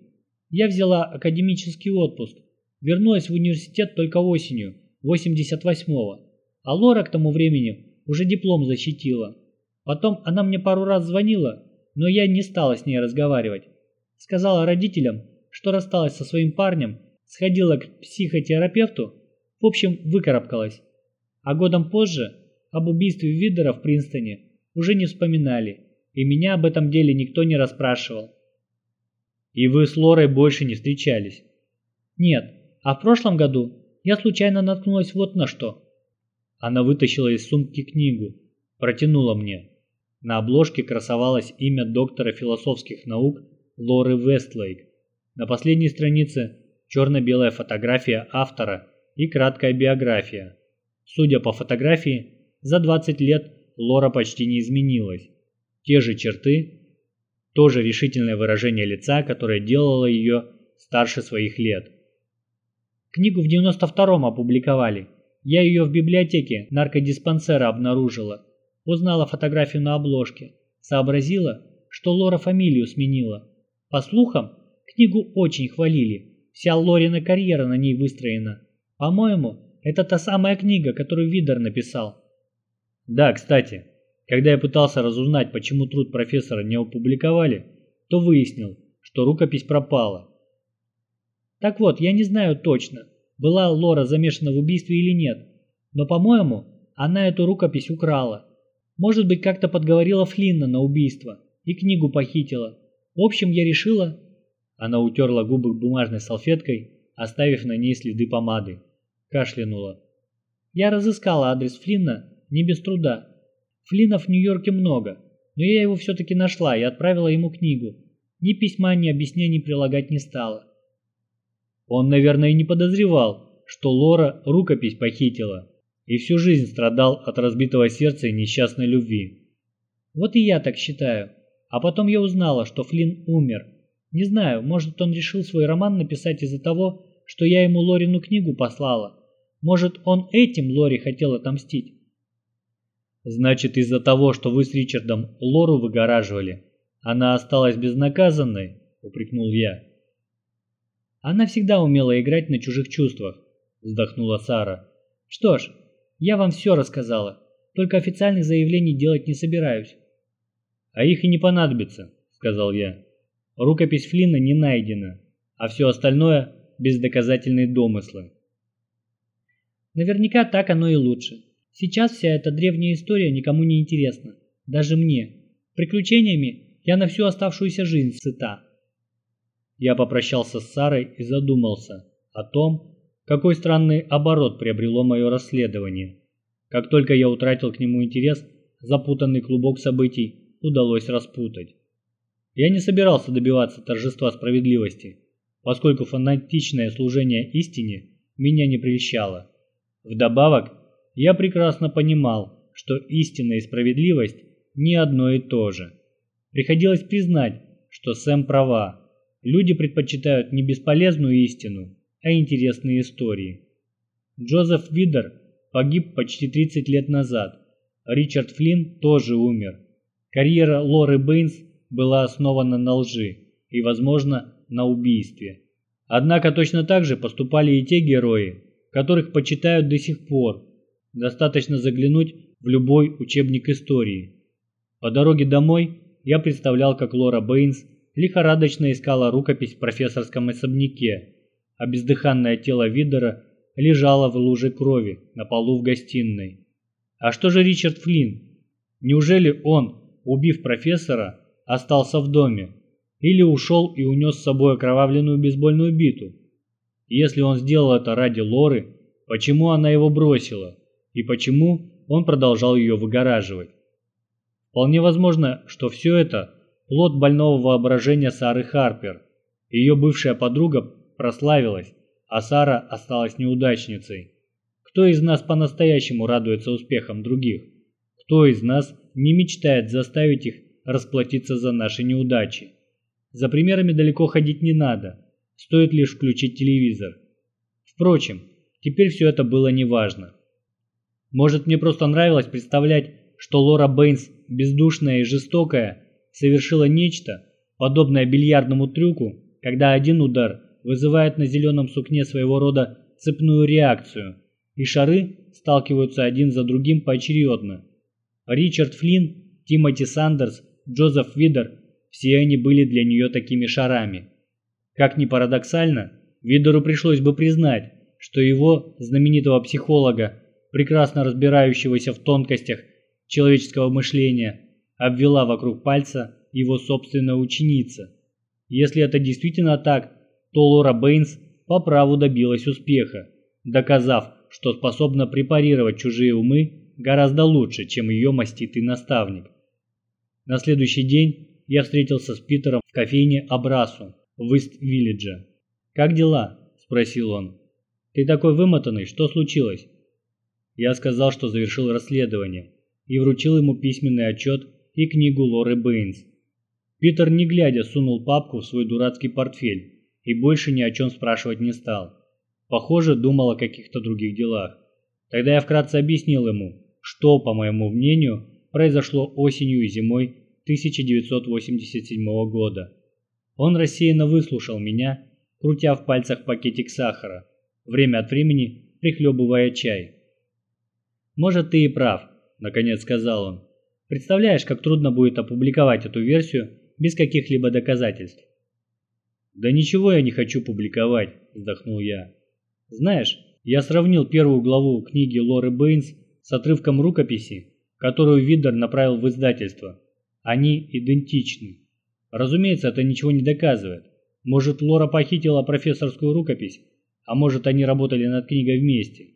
[SPEAKER 1] Я взяла академический отпуск, вернулась в университет только осенью, 88-го, а Лора к тому времени уже диплом защитила. Потом она мне пару раз звонила, но я не стала с ней разговаривать. Сказала родителям, что рассталась со своим парнем, сходила к психотерапевту, в общем, выкарабкалась. А годом позже об убийстве Видера в Принстоне уже не вспоминали и меня об этом деле никто не расспрашивал.
[SPEAKER 2] И вы с Лорой больше не встречались?
[SPEAKER 1] Нет, а в прошлом году я случайно наткнулась вот на что.
[SPEAKER 2] Она вытащила из сумки книгу, протянула мне. На обложке красовалось имя доктора философских наук Лоры Вестлейк. На последней странице черно-белая фотография автора и краткая биография. Судя по фотографии, за 20 лет Лора почти не изменилась. Те же черты, то же решительное выражение лица, которое делало ее старше своих лет.
[SPEAKER 1] Книгу в 92-м опубликовали. Я ее в библиотеке наркодиспансера обнаружила. Узнала фотографию на обложке. Сообразила, что Лора фамилию сменила. По слухам, книгу очень хвалили. Вся Лорина карьера на ней выстроена. По-моему, это та самая книга, которую Видер написал.
[SPEAKER 2] Да, кстати, когда я пытался разузнать, почему труд профессора не опубликовали, то выяснил, что рукопись пропала.
[SPEAKER 1] Так вот, я не знаю точно, была Лора замешана в убийстве или нет, но, по-моему, она эту рукопись украла. Может быть, как-то подговорила Флинна на убийство и книгу похитила. В общем, я решила...
[SPEAKER 2] Она утерла губы бумажной салфеткой, оставив на ней следы помады. Кашлянула.
[SPEAKER 1] Я разыскала адрес Флинна не без труда. Флинов в Нью-Йорке много, но я его все-таки нашла и отправила ему книгу. Ни письма, ни объяснений прилагать не стала.
[SPEAKER 2] Он, наверное, и не подозревал, что Лора рукопись похитила и всю жизнь страдал от разбитого сердца и несчастной любви.
[SPEAKER 1] Вот и я так считаю. А потом я узнала, что Флинн умер. Не знаю, может он решил свой роман написать из-за того, что я ему Лорину книгу послала. Может он этим Лоре хотел отомстить.
[SPEAKER 2] Значит, из-за того, что вы с Ричардом Лору выгораживали, она осталась безнаказанной, упрекнул я.
[SPEAKER 1] Она всегда умела играть на чужих чувствах, вздохнула Сара. Что ж, я вам все рассказала, только официальных заявлений делать не собираюсь.
[SPEAKER 2] А их и не понадобится, сказал я. Рукопись Флина не найдена, а все остальное – бездоказательные домыслы. Наверняка так оно и лучше. Сейчас вся эта древняя история никому не интересна. Даже мне. Приключениями я на всю оставшуюся жизнь сыта.
[SPEAKER 1] Я попрощался с Сарой и задумался о том, какой странный оборот приобрело мое расследование. Как только я утратил к нему интерес, запутанный клубок событий удалось распутать. Я не собирался добиваться торжества справедливости, поскольку фанатичное служение истине меня не прельщало. Вдобавок, я прекрасно понимал, что истина и справедливость не одно и то же. Приходилось признать, что Сэм права. Люди предпочитают не бесполезную истину, а интересные истории. Джозеф Видер погиб почти 30 лет назад. Ричард Флинн тоже умер. Карьера Лоры Бэйнс была основана на лжи и, возможно, на убийстве. Однако точно так же поступали и те герои, которых почитают до сих пор. Достаточно заглянуть в любой учебник истории. По дороге домой я представлял, как Лора Бэйнс лихорадочно искала рукопись в профессорском особняке, а бездыханное тело Видера лежало в луже крови на полу в гостиной. А что же Ричард Флинн? Неужели он, убив профессора, остался в доме? Или ушел и унес с собой окровавленную бейсбольную биту? Если он сделал это ради Лоры, почему она его бросила? И почему он продолжал ее выгораживать? Вполне возможно, что все это – плод больного воображения Сары Харпер. Ее бывшая подруга прославилась, а Сара осталась неудачницей. Кто из нас по-настоящему радуется успехам других? Кто из нас не мечтает заставить их расплатиться за наши неудачи? За примерами далеко ходить не надо, стоит лишь включить телевизор. Впрочем, теперь все это было неважно. Может, мне просто нравилось представлять, что Лора Бэйнс, бездушная и жестокая, совершила нечто, подобное бильярдному трюку, когда один удар вызывает на зеленом сукне своего рода цепную реакцию, и шары сталкиваются один за другим поочередно. Ричард Флинн, Тимоти Сандерс, Джозеф Видер – все они были для нее такими шарами. Как ни парадоксально, Видеру пришлось бы признать, что его, знаменитого психолога, прекрасно разбирающегося в тонкостях человеческого мышления, обвела вокруг пальца его собственная ученица. Если это действительно так, то Лора Бэйнс по праву добилась успеха, доказав, что способна препарировать чужие умы гораздо лучше, чем ее маститый наставник. На следующий день я встретился с Питером в кофейне Абрасу в Ист-Виллидже. «Как дела?» – спросил он. «Ты такой вымотанный, что случилось?» Я сказал, что завершил расследование, и вручил ему письменный отчет и книгу Лоры Бэйнс. Питер, не глядя, сунул папку в свой дурацкий портфель и больше ни о чем спрашивать не стал. Похоже, думал о каких-то других делах. Тогда я вкратце объяснил ему, что, по моему мнению, произошло осенью и зимой 1987 года. Он рассеянно выслушал меня, крутя в пальцах пакетик сахара, время от времени прихлебывая чай. «Может, ты и прав», — наконец сказал он. «Представляешь, как трудно будет опубликовать эту версию без каких-либо доказательств». «Да ничего я не хочу публиковать», — вздохнул я. «Знаешь, я сравнил первую главу книги Лоры Бэйнс с отрывком рукописи, которую Видер направил в издательство. Они идентичны. Разумеется, это ничего не доказывает. Может, Лора похитила профессорскую рукопись, а может, они работали над книгой вместе.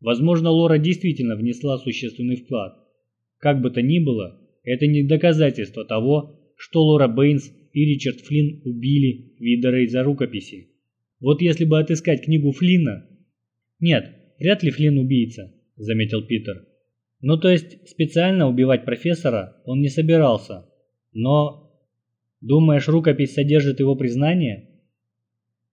[SPEAKER 1] Возможно, Лора действительно внесла существенный вклад. Как бы то ни было, это не доказательство того, что Лора Бэйнс и Ричард Флинн убили Видера из-за рукописи. Вот если бы отыскать книгу Флинна... Нет, вряд ли Флинн убийца, заметил Питер. Ну то есть специально убивать профессора он не собирался. Но... Думаешь, рукопись содержит его признание?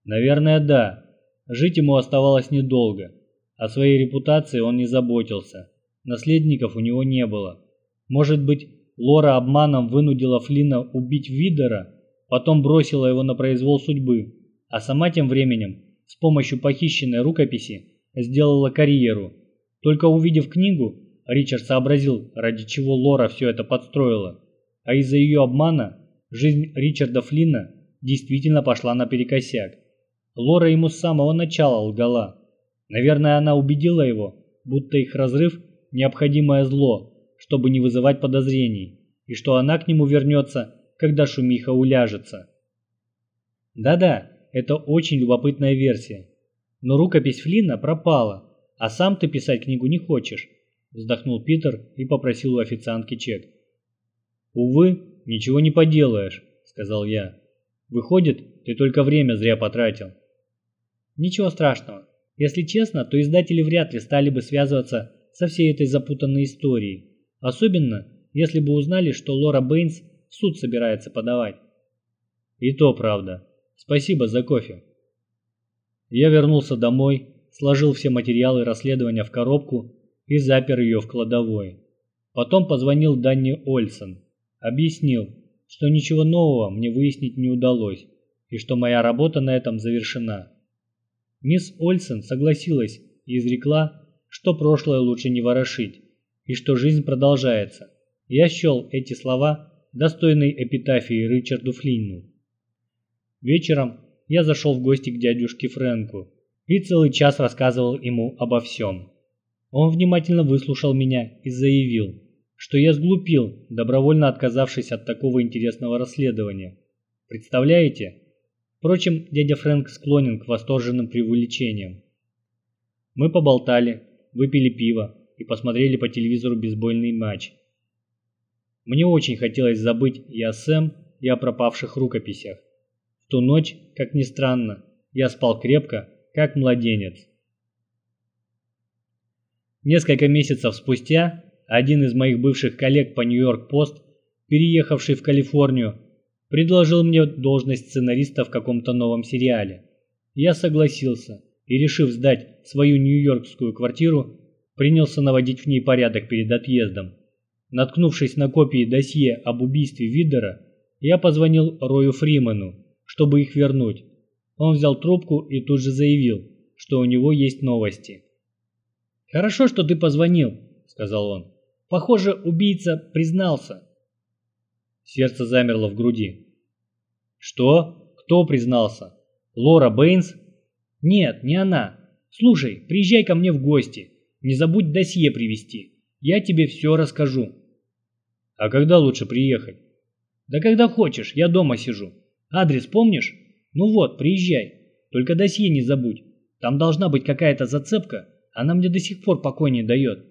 [SPEAKER 1] Наверное, да. Жить ему оставалось недолго. О своей репутации он не заботился. Наследников у него не было. Может быть, Лора обманом вынудила Флина убить Видера, потом бросила его на произвол судьбы, а сама тем временем с помощью похищенной рукописи сделала карьеру. Только увидев книгу, Ричард сообразил, ради чего Лора все это подстроила. А из-за ее обмана жизнь Ричарда Флина действительно пошла наперекосяк. Лора ему с самого начала лгала.
[SPEAKER 2] Наверное, она убедила его, будто их разрыв – необходимое зло, чтобы не вызывать подозрений, и что она к нему вернется, когда шумиха уляжется. Да-да, это очень любопытная версия. Но рукопись Флина пропала, а сам ты писать книгу не хочешь, вздохнул Питер и попросил у официантки чек. Увы, ничего не поделаешь, сказал я. Выходит, ты только время зря потратил. Ничего страшного. Если честно, то издатели вряд ли стали бы связываться со всей этой запутанной историей. Особенно, если бы узнали, что Лора Бэйнс в суд собирается подавать. И то правда. Спасибо за кофе. Я вернулся домой, сложил все материалы расследования в коробку и запер ее в кладовой. Потом позвонил Данни Ольсон, объяснил, что ничего нового мне выяснить не удалось и что моя работа на этом завершена. Мисс Ольсен согласилась и изрекла, что прошлое лучше не ворошить, и что жизнь продолжается. Я счел эти слова достойной эпитафии Ричарду Флинну. Вечером я зашел в гости к дядюшке Фрэнку и целый час рассказывал ему обо всем. Он внимательно выслушал меня и заявил, что я сглупил, добровольно отказавшись от такого интересного расследования. Представляете, Впрочем, дядя Фрэнк склонен к восторженным преувеличениям. Мы поболтали, выпили пиво и посмотрели по телевизору бейсбольный матч. Мне очень хотелось забыть и о Сэм, и о пропавших рукописях. В ту ночь, как ни странно, я спал крепко, как младенец. Несколько месяцев спустя один из моих бывших коллег по Нью-Йорк-Пост, переехавший в Калифорнию, предложил мне должность сценариста в каком-то новом сериале. Я согласился и, решив сдать свою нью-йоркскую квартиру, принялся наводить в ней порядок перед отъездом. Наткнувшись на копии досье об убийстве Видера, я позвонил Рою Фриману, чтобы их вернуть. Он взял трубку и тут же заявил, что у него есть новости. «Хорошо, что ты позвонил», — сказал он. «Похоже, убийца признался». Сердце замерло в груди. «Что? Кто признался? Лора Бэйнс?» «Нет, не она. Слушай, приезжай ко мне в гости. Не забудь досье привезти. Я тебе все расскажу». «А когда лучше приехать?» «Да когда хочешь, я дома сижу. Адрес помнишь? Ну вот, приезжай. Только досье не забудь. Там должна быть какая-то зацепка, она мне до сих пор покой не дает».